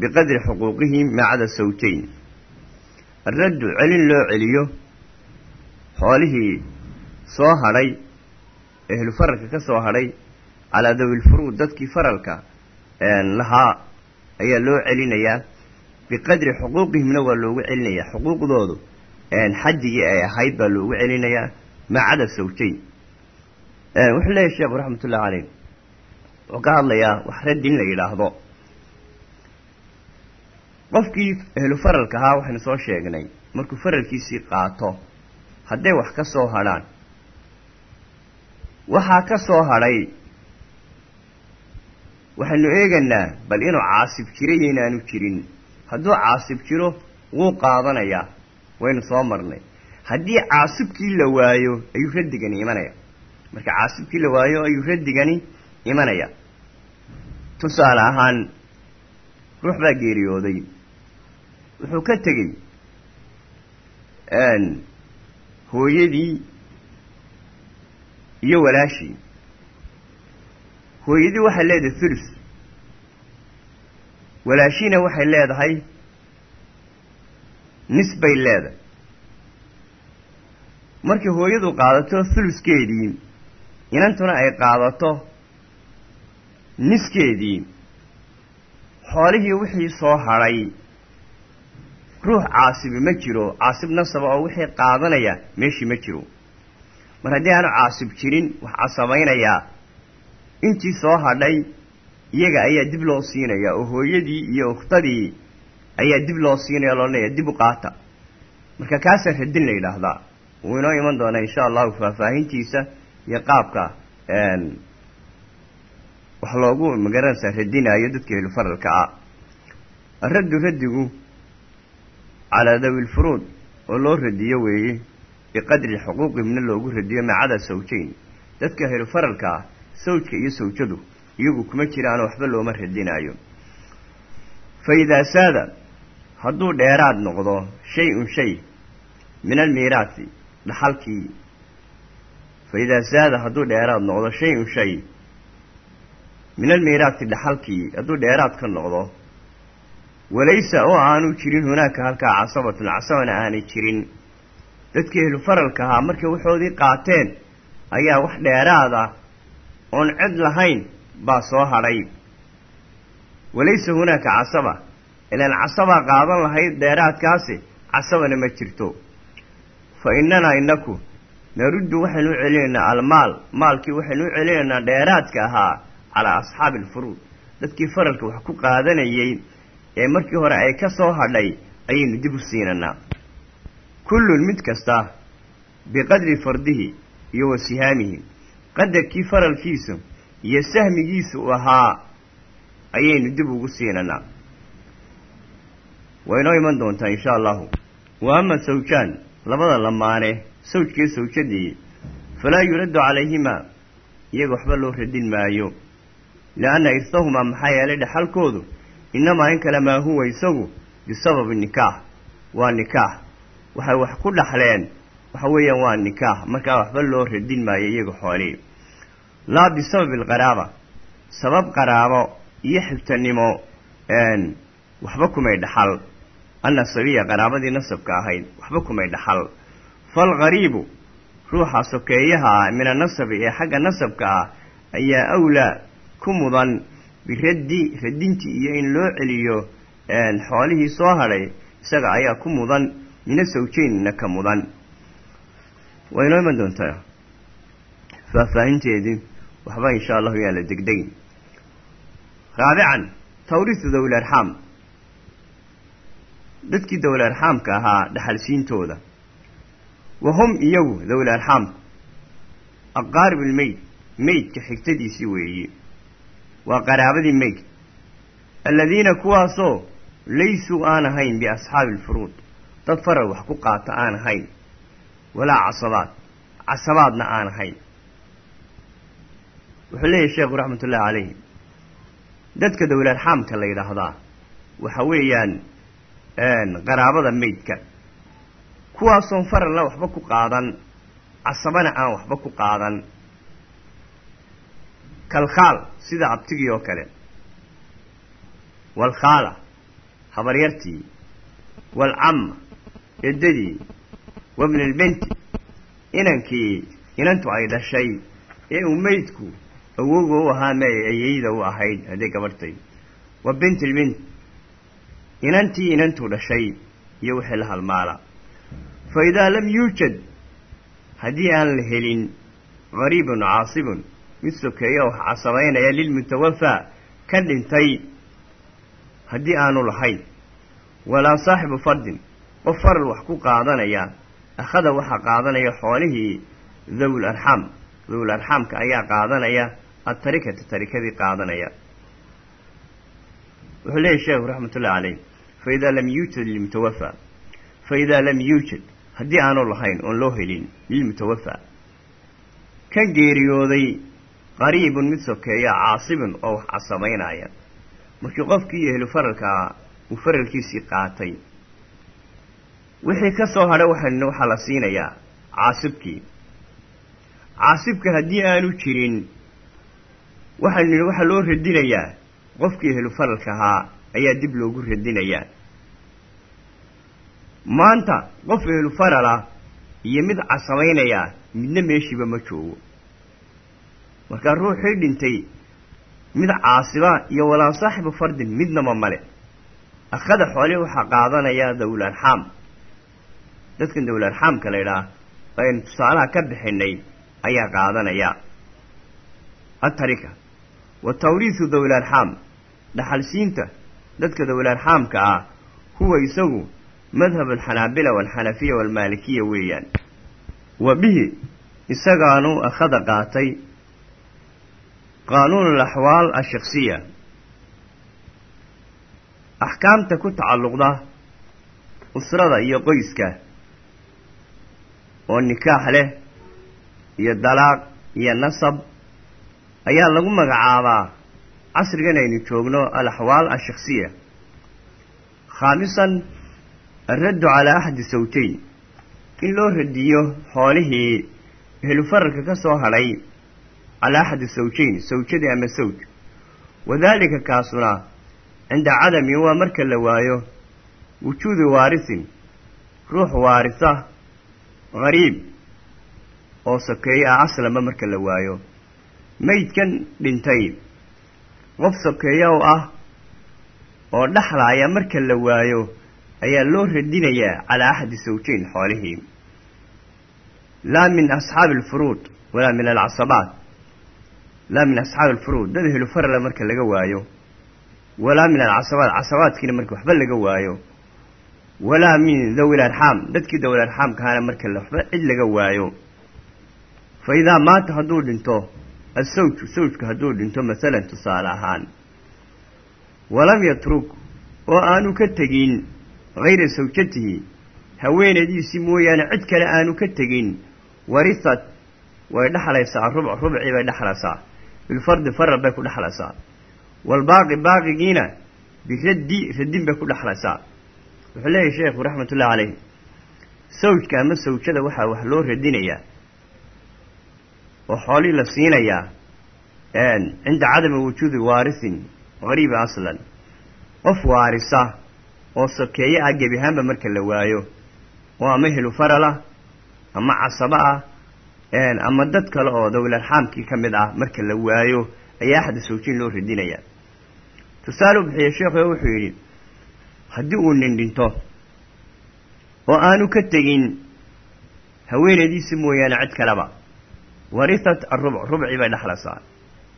biqadri xuquuqihim maa cada sawjayn alraddu celin loo celiyo xoolihii soo hadhay ehlu faralka ka soo hadhay calaa dawi lfuruud dadkii faralka lahaa ayaa loo celinayaa biqadri xuquuqihimna waa loogu celinayaa xuquuqdoodu xaddigii ay ahayd baa loogu celinayaa maa cada sawjayn wuxuu leeyahy sheekhu raxmatullahi caleyh wuxuu ka hadlayaa wax raddi in la yidhaahdo. Qofkii ehlu faralka ahaa waxaynu soo sheegnay markuu faralkiisii qaato hadday wax ka soo hadhaan waxaa ka soo hadhay waxaynu eegaynaa bal inuu caasib jiro inaanu jirin hadduu caasib jiro wuu qaadanayaa. Waynu soo marnay. Haddii caasibkii la waayo ayuu raddigani imanaya. Marka caasibkii la waayo ayuu raddigani imanaya. Tusaale ahaan ruux baa geeriyooday. Wuxuu ka tegey hooyadii iyo walaashii. Hooyadii waxay leedahay thulus walaashiina waxay leedahay nis bay leedahay. Markii hooyadu qaadato thuluskeedii inantuna ay qaadato niskeedii xoolihii wixii soo hadhay ruux caasibi ma jiro. Caasib nasaba oo wixii qaadanaya meeshii ma jiro mar haddii aanu caasib jirin wax casabaynayaa intii soo hadhay iyaga ayaa dib loo siinaya oo hooyadii iyo ukhtadii ayaa dib loo siinaya loo leeya dib u qaata. Marka kaasaa radin la yidhaahdaa. Wuu inoo iman doonaa insha allahu faahfaahintiisa iyo qaabka wax loogu ma garanaysaa radinaayo dadka helu faralka ah. Araddu raddigu calaa dawi lfuruud oo loo radiyo weeye biqadri xuquuqihimna loogu radiyo macada sawjayn. Dadka helu faralka ah sawjka iyo sawjadu iyagu kuma jiraanoo waxba looma radinaayo. Fa idaa saada hadduu dheeraad noqdo shay-un shay min almiiraati dhaxalkii. Fa idaa saada hadduu dheeraad noqdo shay-un shay min almiiraati dhaxalkii hadduu dheeraad ka noqdo walaysa oo aanu jirin hunaaka halkaa casabatun casabana aanay jirin dadkii ehlu faralka ahaa markay waxoodii qaateen ayaa wax dheeraad ah oon cid lahayn baa soo hadhay. Walaysa hunaaka casaba. Ilaan casabaa qaadan lahayd dheeraadkaasi casabana ma jirto. Fa innanaa inaku naruddu waxaynu u celinaynaa almaal. Maalkii waxaynu u celinaynaa dheeraadka ahaa calaa asxaabi alfuruud dadkii faralka wax ku qaadanayay ee markii hore ay ka soo hadhay ayaynu dib u siinanaa kullun mid kasta biqadri fardihi iyo wa sihaamihi qadarkii faralkiisu iyo sahmigiisu u ahaa ayaynu dib ugu siinanaa waa inoo iman doontaa insha allahu wa ama sawjaan labada lamaane sawjkiiyo sawjadii falaa yuraddu calayhimaa iyaga waxba loo radin maayo lianna irtahumaa maxaa yeelay dhexalkoodu innamaa in kale maa isagu bisababi nikaax waa nikaax waxay wax ku dhaxleen. Waxa weeyaan waa nikaax markaa waxba loo radin maayo iyaga xoolii laa bisababi alqaraaba. Sabab qaraabo iyo xigtanimo waxba kumay dhaxal. Annasabiya qaraabadii nasabka ahayd waxba kumay dhaxal. Falqariibu ruuxa sokeeyaha ah min annasabi ee xagga nasabka ah ayaa awlaa ku mudan biraddi radintii iyo in loo celiyo xoolihii soo hadhay isaga ayaa ku mudan mina sawjeynna ka mudan. Waa inoo iman doontaa faahfaahinteedii waxba insha allahu yaa la degdegin raabican tawriisu dawil arxaam. Dadkii dawil arxaamka ahaa dhaxalsiintooda. Wa hum iyagu dawil arxaamku aqaarib ilmeyd meydka xigtadiisii weeye. Waa qaraabadii meyd alladiina kuwaasoo laysuu aan ahayn biasxaabi alfuruud dad faral wax ku qaata aan ahayn walaa casabaad. Casabaadna aan ahayn wuxuu leeyahy sheekhu raxmatullahi calayhi dadka dawil arxaamka la yidhaahdaa waxa weeyaan qaraabada meydka kuwaasoon faralna waxba ku qaadan casabana aan waxba ku qaadan. Kalkhaal sida abtigii oo kale. Waalkhaala habaryartii. Waalcamma eddadii wabni lbenti inankii inantu ay dhashay ee uu meydku awowga u ahaa ma ayeyda u ahayd hadday gabarhtay wa binti lbint inantii inantuu dhashay iyo wixii la halmaala fa idaa lam yuujad haddii aan la helin qariibun caasibun mid sokeeya wax casabaynaya lilmutawafaa ka dhintay haddii aanu lahayn walaa saaxibu fardin qof faral wax ku qaadanaya. Akhada waxaa qaadanaya xoolihii dawul arxaam dawul arxaamka ayaa qaadanaya atarikata tarikadii qaadanaya. Wuxuu leeyahy sheekhu raxmatullahi caleyh fa idaa lam yuujad lilmutawafaa fa idaa lam yuujad haddii aanu lahayn oon loo helin lilmutawafaa kan geeriyooday qariibun mid sokeeya caasibun oo wax casamaynaya. Markii qofkii ehlu faralkaa uu faralkiisii qaatay wixii ka soo waxan waxaa la siinayaa caasibkii. Caasibka haddii aanu jirin waxaan nidhi waxaa loo radinayaa qofkii ehlu faralka ahaa ayaa dib loogu radinayaa maanta qof ehlu faralah iyo mid casamaynaya midna meeshiiba ma joogo. Markaa ruuxii dhintay mid caasiba iyo walaa saaxibu fardin midnaba male akhada xoolihii waxaa qaadanaya dawul arxaam dadkan dawul arxaamka la ydhaah aynu tusaalaha ka bixinay ayaa qaadanaya. Atarika wa tawriisu dawil arxaam dhaxalsiinta dadka dawil arxaamka ah huwa isagu madhab alxanaabila waalxanafiya waalmaalikiya weeyaan. Wa bihi isagaanu akhada qaatay qaanuun alaxwaal ashaksiya axkaamta ku tacalluqda usrada iyo qoyska oo nikaax leh iyo dalaaq iyo nasab ayaa lagu magacaabaa casrigan aynu joogno alaxwaal ashaksiya khaamisan alraddu calaa axadi sawjayn in loo radiyo xoolihii ehlufaralka ka soo hadhay calaa axadi sawjayn sawjadii ama sawj. Wadaalika kaasuna cinda cadami waa marka la waayo wujuudi waarisin ruux waarisa qariib oo sokeeye ah aslama marka la waayo. Maydkan dhintay. Qof sokeeya oo ah oo dhexlaaya marka la waayo ayaa loo radinayaa calaa axadi sawjayn xoolihii. Laa min asxaabi alfuruud walaa min alcasabaat. Laa min asxaabi alfuruud dad helu farala marka laga waayo. Walaa min alcasabaat casabaadkiina marka waxba laga waayo walaa min dawil arxaam dadkii dawil arxaamkaana marka waxba cid laga waayo. Fa idaa maata hadduu dhinto asawju sawjka hadduu dhinto masalan tusaale ahaan walam yatruk oo aanu ka tegin hayra sawjatihi haweenadiisii mooyaane cid kale aanu ka tegin warisat way dhexlaysaa rubuc rubcii bay dhexlaysaa bilfardi faral bay ku dhexlaysaa waalbaaqi baaqigiina biraddi radin bay ku dhexlaysaa wuxuu leeyahy sheekhu raxmatullahi caleyh sawjka ama sawjada waxaa wax loo radinayaa oo xoolii la siinayaa cinda cadami wujuudi waarisin qariiba aslan. Qof waarisa oo sokeeye ah gebi ahaanba marka la waayo. Oo ama helu farala ama casaba ah ama dad kale oo dawlarxaamkii ka mid ah marka la waayo ayaa axda sawjiin loo radinayaa tusaale u bixiye sheekhu wuxuu yidhi haddii uu nin dhinto oo aanu ka tegin haweenaydiisi mooyaane cid kaleba. Warisat arubuc rubcii bay dhexlaysaa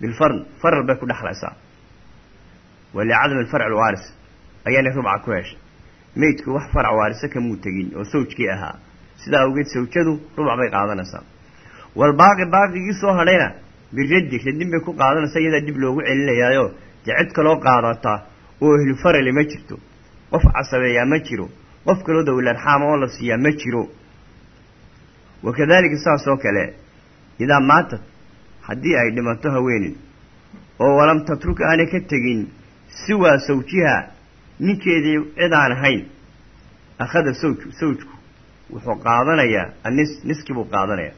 bilfard faral bay ku dhexlaysaa walicadami alfarc alwaaris ayaanay rubca ku heshay meydku wax farac waarisa kamuu tegin oo sawjkii ahaa. Sidaa awgeed sawjadu rubac bay qaadanaysaa. Walbaaqi baaqigii soo hadhayna biraddi radin bay ku qaadanaysaa iyadaa dib loogu celinayaayo. Dee cid kaloo qaadata oo ehlu farali ma jirto qof casabeeyaa ma jiro. Qof kaloo dawlarxaama oo la siiyaa ma jiro. Wakadalika saas oo kale idaa maatad haddii ay dhimato haweeney oo walam tatruk aanay ka tegin siwaa sawjiha ninkeedii cid aan ahayn akhada sawju sawjku wuxuu qaadanayaa anis niskii buu qaadanayaa.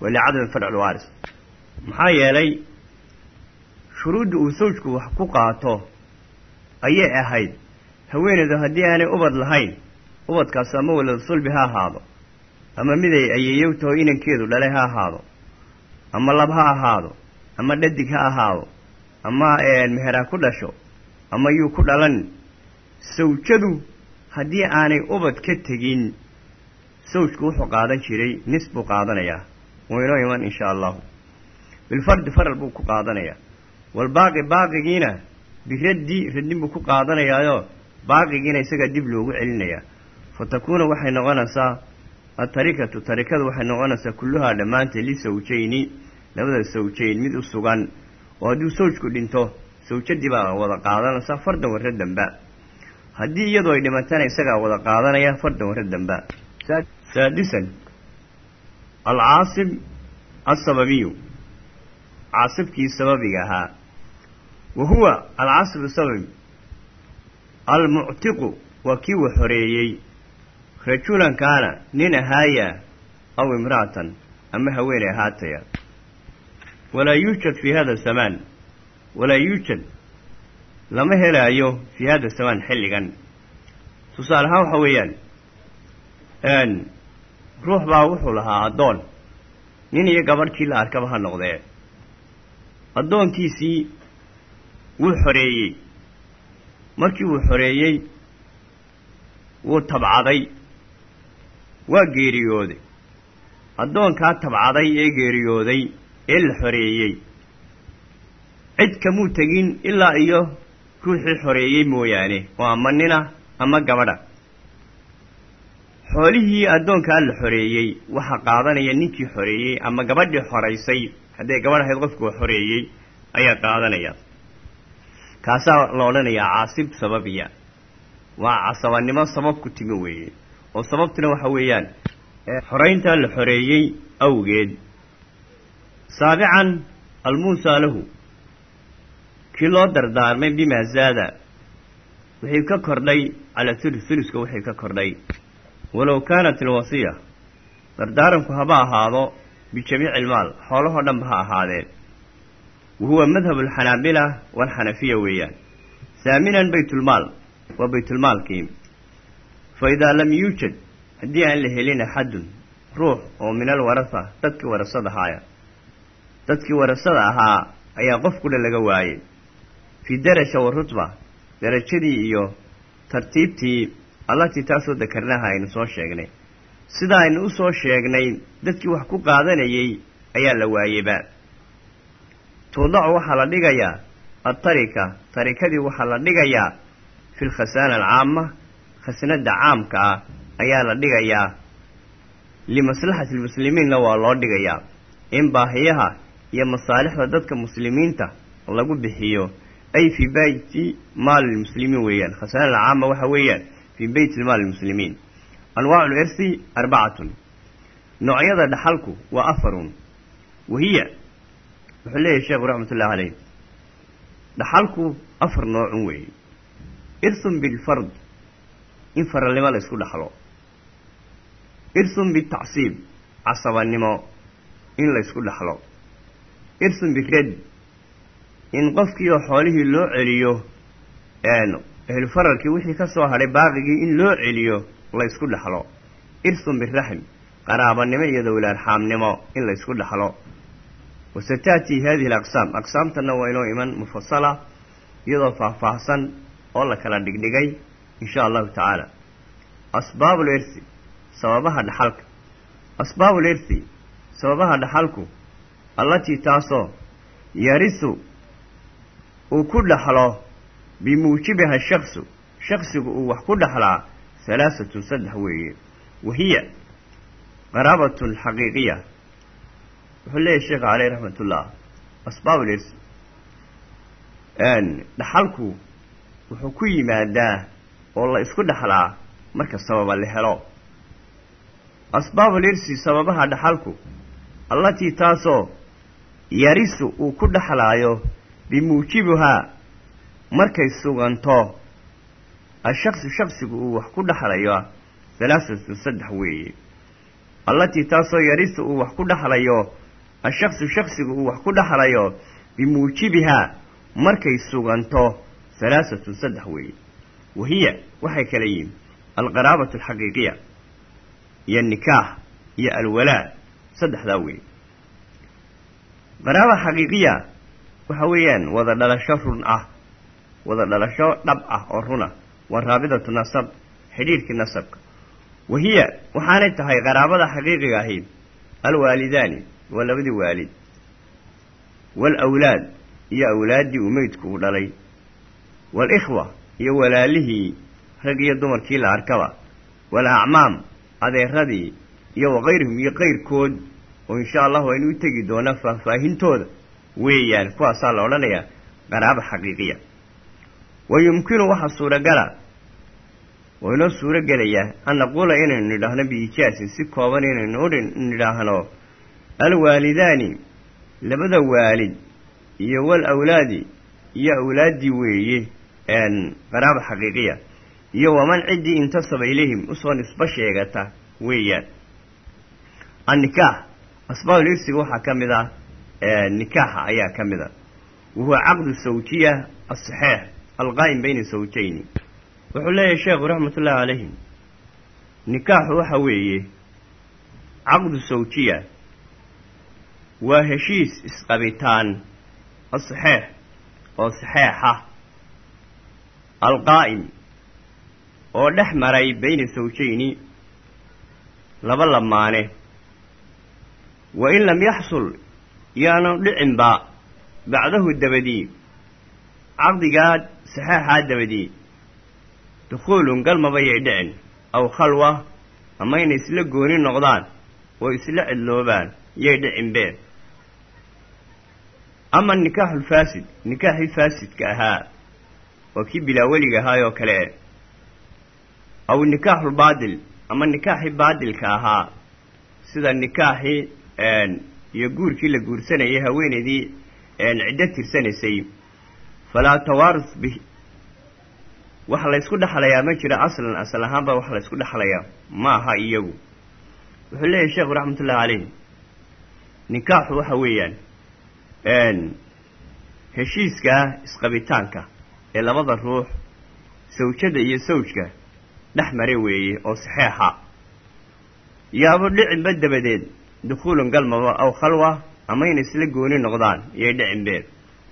Walicadami farc lwaaris maxaa yeelay shuruudda uu sawjku wax ku qaato ayay ahayd haweeneydu haddii aanay ubad lahayn ubadkaas ama walada sulbi ha ahaado ama miday ayeeyow taho inankeedu dhalay ha ahaado ama lab ha ahaado ama dhadig ha ahaado ama meher ha ku dhasho ama yuu ku dhalan sawjadu haddii aanay ubad ka tegin sawjku wuxuu qaadan jiray nis buu qaadanayaa wuu inoo iman insha allahu. Bilfardi faral buu ku qaadanayaa walbaaqi baaqigiina biraddi raddin buu ku qaadanayaayo baaqigiina isagaa dib loogu celinayaa fa takuuna waxay noqonaysaa atarikatu tarikadu waxay noqonaysaa kulluhaa dhammaanteed lisawjayni labada sawjayn mid u sugan oo hadduu sawjku dhinto sawjadii baa wada qaadanaysaa fardan warra damba. Haddii iyadoo ay dhimatana isagaa wada qaadanaya fardan warra damba. Saadisan alcaasib alsababiyu caasibkii sababiga ahaa. Wa huwa alcaasib sababi almuctiqu waa kii wa xoreeyey. Rajulan kaana nin ahaaya aw imra'atan ama haweeney ahaataya walaa yuujad fii hada zamaan walaa yuujad lama helaayo fii hada zamaan xilligan. Tusaale ahaan waxa weeyaan ruux baa wuxuu lahaa addoon. Nin iyo gabadhkii la arkaba ha noqdee. Addoonkiisii wuu xoreeyey markii uu xoreeyey wuu tabcaday. Waa geeriyooday. Addoonkaa tabcaday ee geeriyooday ee la xoreeyey. Cid kamuu tegin ilaa iyo ruuxii xoreeyey mooyaane oo ama nina ama gabadha. Xoolihii addoonkaa la xoreeyey waxaa qaadanaya ninkii xoreeyey ama gabadhii xoraysay hadday gabadh ahayd qofkuu xoreeyey ayaa qaadanaya kaasaa la odhanayaa caasib sababiya waa casabanimo sabab ku timi weeye. Oo sababtuna waxa weeyaan xorayntaa la xoreeyey awgeed. Saabican almuusaa lahu kii loo dardaarmay bimaa zaada wixii ka kordhay calaa hulus huluska wixii ka kordhay. Walow kaanat alwasiya dardaaranku haba ahaado bijamiici ilmaal xoolahoo dhanba ha ahaadeen wa huwa madhabu alxanaabila waalxanafiya weeyaan haaminan baytulmaal waa baytulmaalkii fa idaa lam yuujad haddii aan la helin axadun ruux oo min alwarasa dadkii warasada ahaaya dadkii warasada ahaa ayaa qof kudha laga waayey fii daraja wa rutba darajadii iyo tartiibtii allatii taasoo dakarnaha aynu soo sheegnay sida aynu u soo sheegnay dadkii wax ku qaadanayey ayaa la waayeyba tuudacu waxaa la dhigayaa. Altarika tarikadii waxaa la dhigayaa fi lkhasaana alcaama khasnada caamka ah ayaa la dhigayaa. Limaslaxati lmuslimiinna waa loo dhigayaa. In baahiyaha iyo masaalixda dadka muslimiinta lagu bixiyo ay fii beyti maali lmuslimiin weeyaan. Khasaana alcaama waxa weeyaan fii maali lmuslimiin anwaacu lirsi arbacatun. Noocyada dhaxalku waa afarun. Wahiya wuxuu leeyahy sheekhu raxmat ullahi caleyh dhaxalku afar noocun weeye irsun bilfard in faralnimo la isku dhaxlo. Irsun bitacsiib casabanimo in la ysku dhaxlo. Irsun birad in qofkiioo xoolihii loo celiyo ehlufaralkii wixii ka soo hadhay baaqigii in loo celiyo la ysku dhaxlo. Irsun biraxm qaraabanimo iyo dowlaarxaamnimo in la ysku dhaxlo wasataatii hadihi alaqsaam aqsaamtanna waa inoo iman mufasala iyadoo faahfaahsan oo la kala dhigdhigay insha allahu tacaala asbaabul irsi sababaha dhaxalka asbaabul irsi sababaha dhaxalku allatii taasoo yarisu uu ku dhaxlo bimuujibiha shaksu shaksigu uu wax ku dhaxlaa halaasatun saddex weeye wahiya qaraabatun xaqiiqiya wuxuu leeyahy sheekha caleyh raxmat ullah asbaab lirs dhaxalku wuxuu ku yimaadaa oo la isku dhaxlaa marka sababa la helo. Asbaabul irsi sababaha dhaxalku allatii taasoo yarisu uu ku dhaxlaayo bimuujibihaa markay suganto ashaksu shaksigu uu wax ku dhaxlayo halaasatun saddex weeye. Allatii taasoo yarisu uu wax ku dhaxlayo ashaksu shaksigu uu wax ku dhaxlayo bimuujibihaa markay suganto halaasatun saddex weeye. Wahiya waxay kala yihiin alqaraabatu alxaqiiqiya iyo nikaax iyo alwalaa saddexdaa weeye. Qaraaba xaqiiqiya waxa weeyaan wada dhalasho run ah wada dhalasho dhab ah oo runa waa raabidatu nasab xidhiirhkii nasabka. Wahiya waxaanay tahay qaraabada xaqiiqiga ahi alwaalidaani waa labadii waalid. Waalawlaad iyo awlaaddii uu meydku u dhalay. Waalikhwa iyo walaalihii rag iyo dumarkii la arkaba. Waalacmaam adeeradii iyo wakayrihim iyo kayrkood oo insha allahu aynu u tegi doonaa faahfaahintooda weeyaan kuwaasaa la odhanayaa qaraaba xaqiiqiya. Wa yumkinu waxaa suuragala oo inoo suuro gelayaa an naquula inaynu nidhaahno biijaasin si kooban inaynu nidhaahno alwaalidaani labada waalid iyo wal awlaadi iyo awlaaddii weeye qaraaba xaqiiqiya iyo waman ciddii intasaba ilayhim u soo nisbo sheegata weeyaan. Annikaax asbaabul irsiga waxaa ka mid ah nikaaxa ayaa ka mid a wahuwa caqdu sawjiya asaxeex alqaa'im bayna sawjayni. Wuxuu leeyahay sheekhu raxmatullaahi calayhim nikaaxu waxa weeye caqdu sawjiya waa heshiis isqabitaan asaxeex oo saxeexa alqaa'im oo dhex maray bayna sawjayni laba lamaane. Wa in lam yaxsul yaanu dhicinba bacdahu dabadii caqdigaa saxeexaa dabadii dukhuulun galmabayay dhicin aw khalwa ama inay isla gooni noqdaan oo isla cidloobaan yay dhicinbeen ama nikaaxu lfaasid nikaaxii faasidka ahaa waa kii bilaa weliga ahaayoo kale aw nikaaxulbaadil ama nikaaxii baadilka ahaa sida nikaaxii iyo guurkii la guursanayay haweenaydii ciddo tirsanaysay falaa tawaarus bi wax laysku dhexlayaa ma jiro aslan asal ahaanba wax laysku dhexlayaa ma aha iyagu. Wuxuu leeyahay sheekhu raxmatullahi caleyh nikaaxu waxa weeyaan heshiiskaa isqabitaanka ee labada ruux sawjada iyo sawjka dhex mare weeye oo saxeexa yaabo dhicinba dabadeed dukhuulun galmaba aw khalwa ama inay isla gooni noqdaan iyay dhicinbeed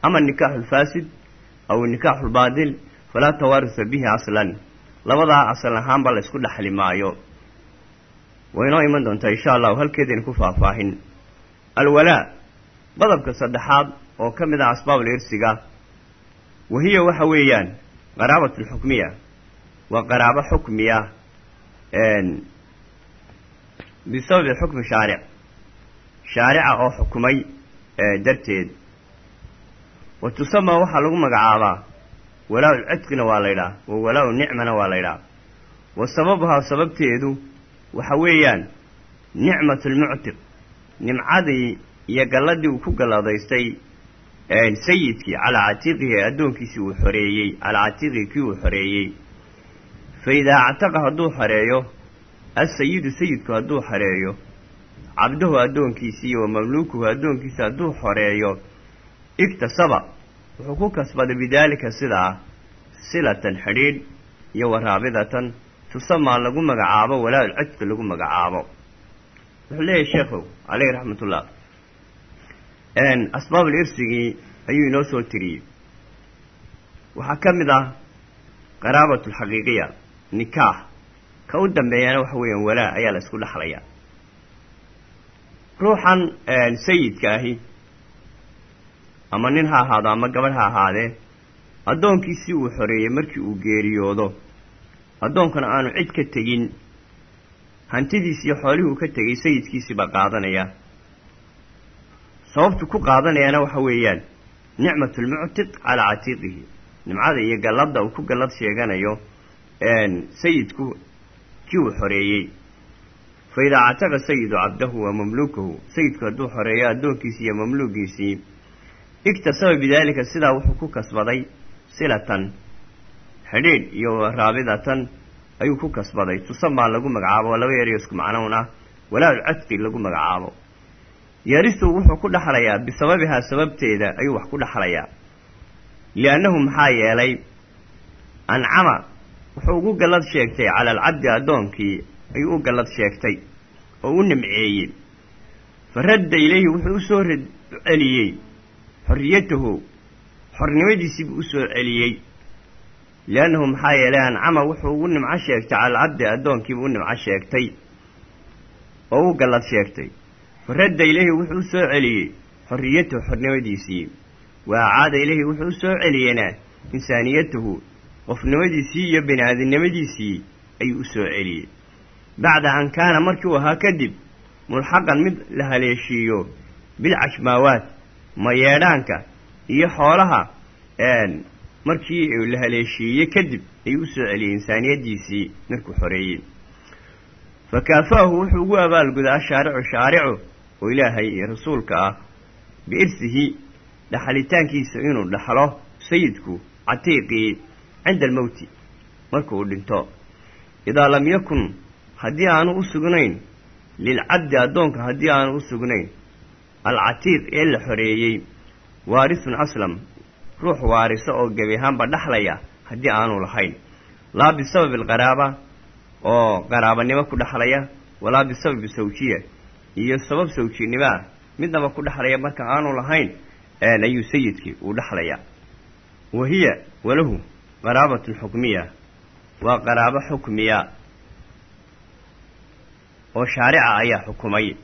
ama nikaaxulfaasid aw nikaaxulbaadil falaa tawaarusa bihi aslan. Labadaa asal ahaanba la ysku dhexli maayo. Way inoo iman doontaa insha allahu halkeedaynu ku faahfaahin. Alwalaa qodobka saddexaad oo ka mid ah asbaabul irsiga wahiya waxa weeyaan qaraabat alxukmiya waa qaraabo xukmiya bisababi xukmi shaaric shaarica oo xukumay darteed. Wa tusamaa waxaa lagu magacaabaa walaa-u cidqina waa la ydhaha wa walaa-u nicmana waa la ydhaha wa sababuhaa sababteedu waxa weeyaan nicmatu lmuctiq nimcadii iyo galladii uu ku galladaystay sayidkii calaa catiiqihi addoonkiisii uu xoreeyey calaa catiiqihi kii uu xoreeyey. Fa idaa actaqa hadduu xoreeyo asayidu sayidku hadduu xoreeyo cabdahu addoonkiisii iyo wa mamluukuhu addoonkiisi hadduu xoreeyo igtasaba wuxuu ku kasbaday bidaalika sidaa silatan xidhiidh iyo waraabidatan tusamaa lagu magacaabo walaa-ul cidqi lagu magacaabo. Wuxuu leeyahay sheekhow caleyhi raxmatullah asbaabul irsigii ayuu inoo soo tiriyey. Waxaa ka mid ah qaraabat alxaqiiqiya nikaax ka u dambeeyana waxa weeyaan walaa ayaa la isku dhexlayaa ruuxan sayidka ahi ama nin ha ahaado ama gabadh ha ahaadee addoonkiisii uu xoreeyey markii uu geeriyoodo. Addoonkana aanu cid ka tegin hantidiisiiyo xoolihii uu ka tegay sayidkiisii baa qaadanaya sababtu ku qaadanayaana waxa weeyaan nicmatulmuctiq calaa catiiqihi. Nimcada iyo galladda uu ku gallad sheeganayo sayidku kii uu xoreeyey. Fa idaa cataqa sayidu cabdahu wa mamluukahu sayidku hadduu xoreeyo addoonkiisii iyo mamluugiisii igtasaba bidaalika sidaa wuxuu ku kasbaday silatan xidhiidh iyo raabidatan ayuu ku kasbaday. Tusamaa lagu magacaabo laba yariyo isku macnown ah. Walaa-ul cadqi lagu magacaabo yarisu wuxuu ku dhexlayaa bisababihaa sababteeda ayuu wax ku dhexlayaa liannahu maxaa yeelay ancama wuxuu ugu gallad sheegtay cala alcabdi addoonkii ayuu u gallad sheegtay oo u nimceeyey. Fa radda ilayhi wuxuu u soo rad celiyey. Xorriyatahu xornimadiisiibuu u soo celiyey. Liannahu maxaa yeelay ancama wuxuu ugu nimco sheegtay cala alcabdi addoonkiibuu u nimco sheegtay oo u gallad sheegtay fa radda ilayhi wuxuu u soo celiyey xorriyatahu xornimadiisii. Wa acaada ilayhi wuxuu u soo celiyena insaaniyatahu qofnimadiisii iyo bini aadamnimadiisii ayuu u soo celiyey bacda an kaana markii uu ahaa kadib mulxaqan mid la haleeshiiyo bilcashmaawaat mayeedhaanka iyo xoolaha markii la haleeshiiyey kadib ayuu u soo celiyey insaaniyadiisii markuu xoreeyey fa wuxuu ugu abaalgudaa ashaaricu shaaricu oo ilaahay iyo rasuulka ah biirsihi dhaxalitaankiisa inuu dhaxlo sayidku catiiqii cinda almowti markuu dhinto idaa lam yakun haddii aanu u sugnayn lilcabdi addoonka haddii aanu u sugnayn alcatiiq ee la xoreeyey waarisun aslam ruux waarisa oo gebi ahaanba dhexlaya haddii aanu lahayn. Laa bisababi alqaraaba oo qaraabanimo ku dhexlaya walaa bisababi sawjiya iyo sabab sawjinimaa midnaba ku dhexlaya marka aanu lahayn ayuu sayidkii uu dhexlaya wa hiya walahu qaraabatun xukmiya. Waa qaraabo xukmiya. Oo shaarica ayaa xukumay.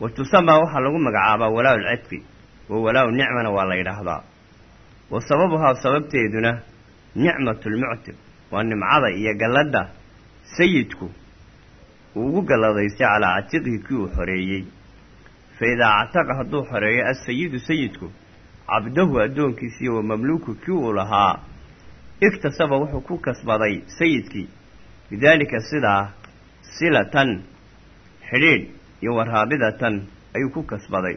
Wa tusamaa waxaa lagu magacaabaa walaa-u lcidqi wa walaa-u nicmana waa la yidhaahdaa. Wa sababuhaa sababteeduna nicmatu lmuctiq waa nimcada iyo galladda sayidku ugu galladaystay calaa catiqihi kii uu xoreeyey. Fa idaa cataqa hadduu xoreeyo asayidu sayidku cabdahu addoonkiisiiyo wa mamluuku kii uu lahaa igtasaba wuxuu ku kasbaday sayidkii. Bidaalika sidaa silatan xidhiidh iyo waraabidatan ayuu ku kasbaday.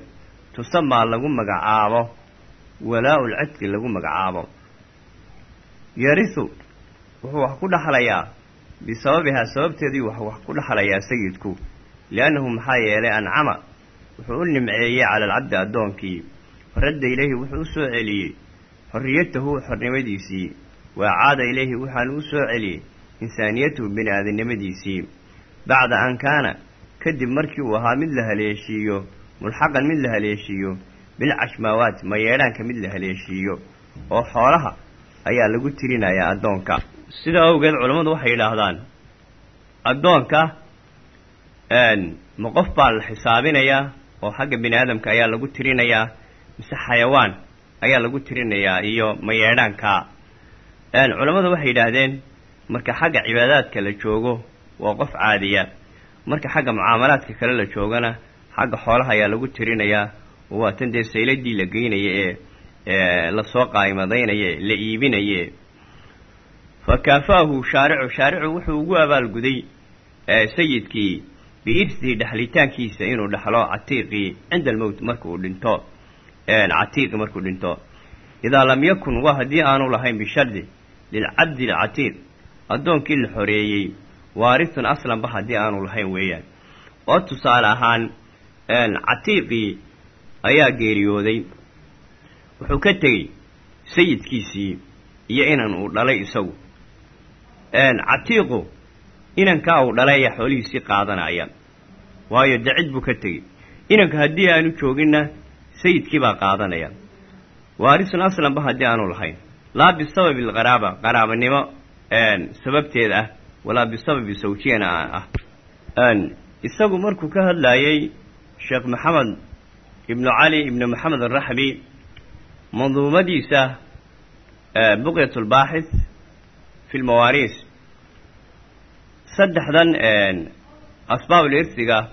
Tusamaa lagu magacaabo walaa-ul cidqi lagu magacaabo. Yarisu wuxuu wax ku dhaxlayaa bisababihaa sababteedii wax wax ku dhaxlayaa sayidku. Liannahu maxaa yeelay ancama wuxuu u nimceeyey cala alcabdi addoonkii. Faradda ilayhi wuxuu u soo celiyey. Xorriyatahu xornimadiisii. Wa caada ilayhi waxaanu u soo celiyey insaaniyatahu bini aadamnimadiisii bacda an kaana kadib markii uu ahaa mid la haleeshiiyo mulxaqan mid la haleeshiiyo bilcashmaawaat mayeedhaanka mid la haleeshiiyo oo xoolaha ayaa lagu tirinayaa addoonka sidaa awgeed culammadu waxay yidhaahdaan addoonka ma qof baa la xisaabinayaa oo xagga bini aadamka ayaa lagu tirinayaa mise xayawaan ayaa lagu tirinayaa iyo mayeedhaanka. Culammadu waxay yidhaahdeen marka xagga cibaadaadka la joogo waa qof caadiya marka xagga mucaamalaadka kale la joogana xagga xoolaha ayaa lagu tirinayaa waa tan dee sayladii la geynaya ee la soo qaaymadaynaye la iibinaye fa kaafaahu shaaricu shaaricu wuxuu ugu abaalguday sayidkii biirsihi dhexlitaankiisa inuu dhexlo catiiqii cinda almowt markauu dhinto catiiqi markuu dhinto. Idaa lam yakun waa haddii aanu lahayn bishardi lilcabdi alcatiiq addoonkii la xoreeyey waarithun aslanba haddii aanu lahayn weeyaan. Oo tusaale ahaan catiiqii ayaa geeriyooday wuxuu ka tegey sayidkiisii iyo inan uu dhalay isagu catiiqu inankaa uu dhalay ayaa xoolihiisii qaadanaya. Waayo dacid buu ka tegey. Inanka haddii aanu jooginna sayidkii baa qaadanaya. Waarisun aslanba haddii aanu lahayn. Laa bisababi alqaraaba qaraabanimo sababteed ah walaa bisababi sawjiyana ah. Isagu markuu ka hadlaayey sheekh maxamed ibnu cali ibnu maxamed araxbi manduumadiisa buqyat lbaaxith fi lmawaariis saddexdan asbaabul irsiga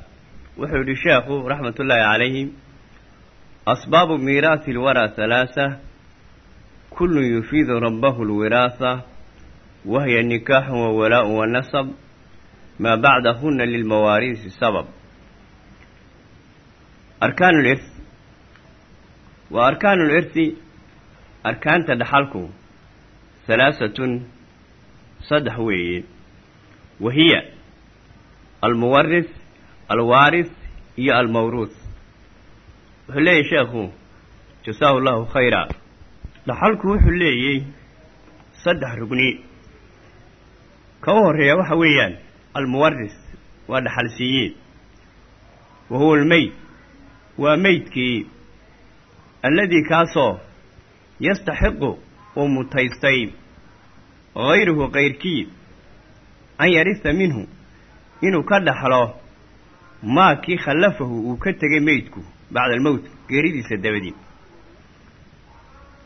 wuxuu yihi sheekhu raxmat ullaahi calayhi asbaabu miiraasi lwaraa halaasa kullun yufiidu rabbahu lwiraasa wahiya nikaaxun wa walaa'un wa nasab maa bacdahuna lilmawaariisi sabab arkaanu lirth wa arkaanu lirthi arkaanta dhaxalku halaasatun saddex weeye wa hiya almuwaris alwaaris iyo almawruuth wuxuu leeyahy sheekhu jasaahu llahu khayra. Dhaxalku wuxuu leeyay saddex rugni ka u horreeya waxa weeyaan almuwaris waa dhaxalsiiye wa huwa almeyd waa meydkii alladii kaasoo yastaxiqu uu hayruhu kayrkii an yarisa minhu inuu ka dhaxlo maa kii khallafahu uu ka tegay meydku bacda almowt geeridiisa dabadii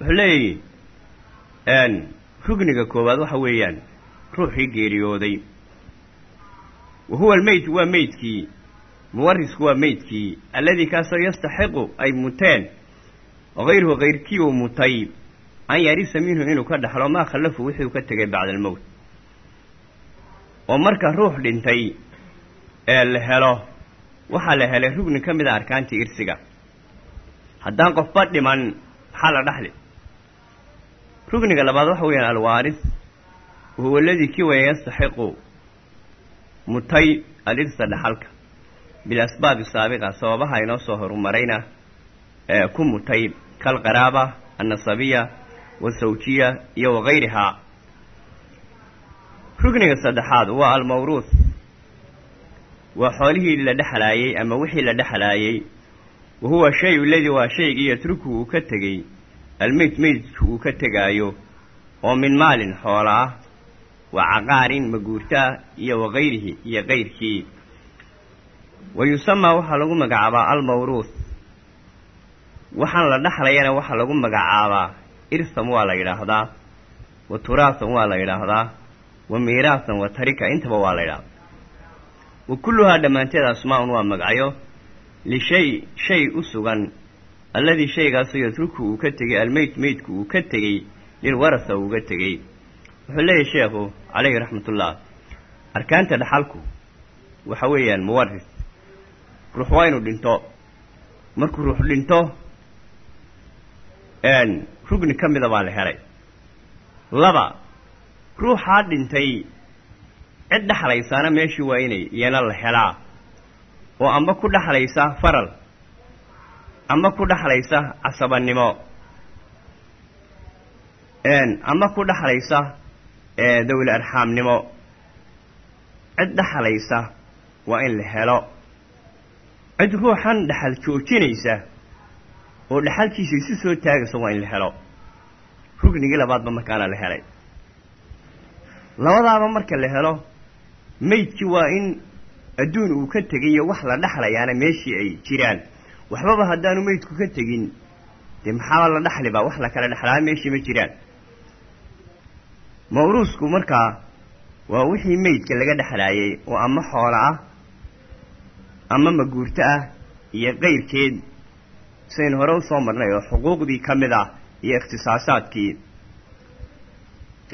wuxuu leeyahy rugniga koowaad waxa weeyaan ruuxii geeriyooday wa huwa almeyd waa meydkii muwarisku waa meydkii alladii kaasoo yastaxiqu ay muteen hayruhu kayrkii uu mutay an yarisa minhu inuu ka dhaxlo maa khallafu wixii uu ka tegay bacda almowt. oo marka ruux dhintay ee la helo waxaa la helay rugni ka mid a arkaantii irsiga. Haddaan qofba dhiman maxaa dhaxli rugniga labaad waxa weeyaan alwaaris wahuwa aladii kii waya yastaxiqu mutay alirsa dhaxalka. Bilasbaabi saabiqa sababaha inoo soo horumarayna ee ku mutay kalqaraaba annasabiya wasawjiya iyo wakayrihaa rugniga saddexaad waa almawruuth. Waa xoolihii la dhexlaayey ama wixii la dhexlaayey wa huwa shayu ladii waa shaygii yatruku uu ka tegey. Almeyd meydku uu ka tegaayo. Oo min maalin xoola ah wa caqaarin maguurtaa iyo wakayrihi iyo kayrkii wa yusamaa waxaa lagu magacaabaa almawruuth. Waxaan la dhexlayana waxaa lagu magacaabaa irsan waa la yidhaahdaa wa turaasan waa la yidhaahdaa wa miiraasan wa tarika intaba waa la yidhahdaa wa kulluhaa dhammaanteed asmaa-un waa magacyo lishay shay u sugan alladii shaygaasoo yatruku uu ka tegey almeyd meydku uu ka tegey lilwarasa uuga tegey wuxuu leeyahy sheekhu calayhi raxmatullah arkaanta dhaxalku waxa weeyaan muwaris ruux waa inuu dhinto markuu ruux dhinto rugni ka mida baa la helay. Laba ruuxaa dhintay cid dhexlaysaana meeshii waa inay iyana la helaa. Oo amba ku dhexlaysa faral ama ku dhexlaysa casabannimo. Ama ku dhexlaysa dawla arxaamnimo cid dhexlaysa waa in la helo. Cid ruuxan dhexal joojinaysa oo dhexalkiisa isu soo taagaysa waa in la helo. Rugnigii labaadba markaana la helay. Labadaaba marka la helo maydkii waa in adduun uu ka tegayo wax la dhexlayaana meeshii ay jiraan. Waxbaba haddaanu maydku ka tegin dee maxaaba la dhexliba wax la kala dhexlaa meeshii ma jiraan. Mawruusku markaa waa wixii maydka laga dhexlaayay oo ama xoolo ah ama maguurto ah iyo qayrkeed saynu hore u soo marnay oo xuquuqdii ka mid ah iyo ikhtisaasaadkii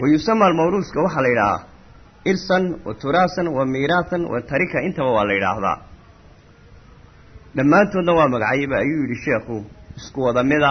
wa yusama almawruuska waxaa la yidhahaa irsan wa turaasan wa miiraasan wa tarika intaba waa la yidhaahdaa. Dhammaantoodna waa magacayba ayuu yidhi sheekhu isku wada mida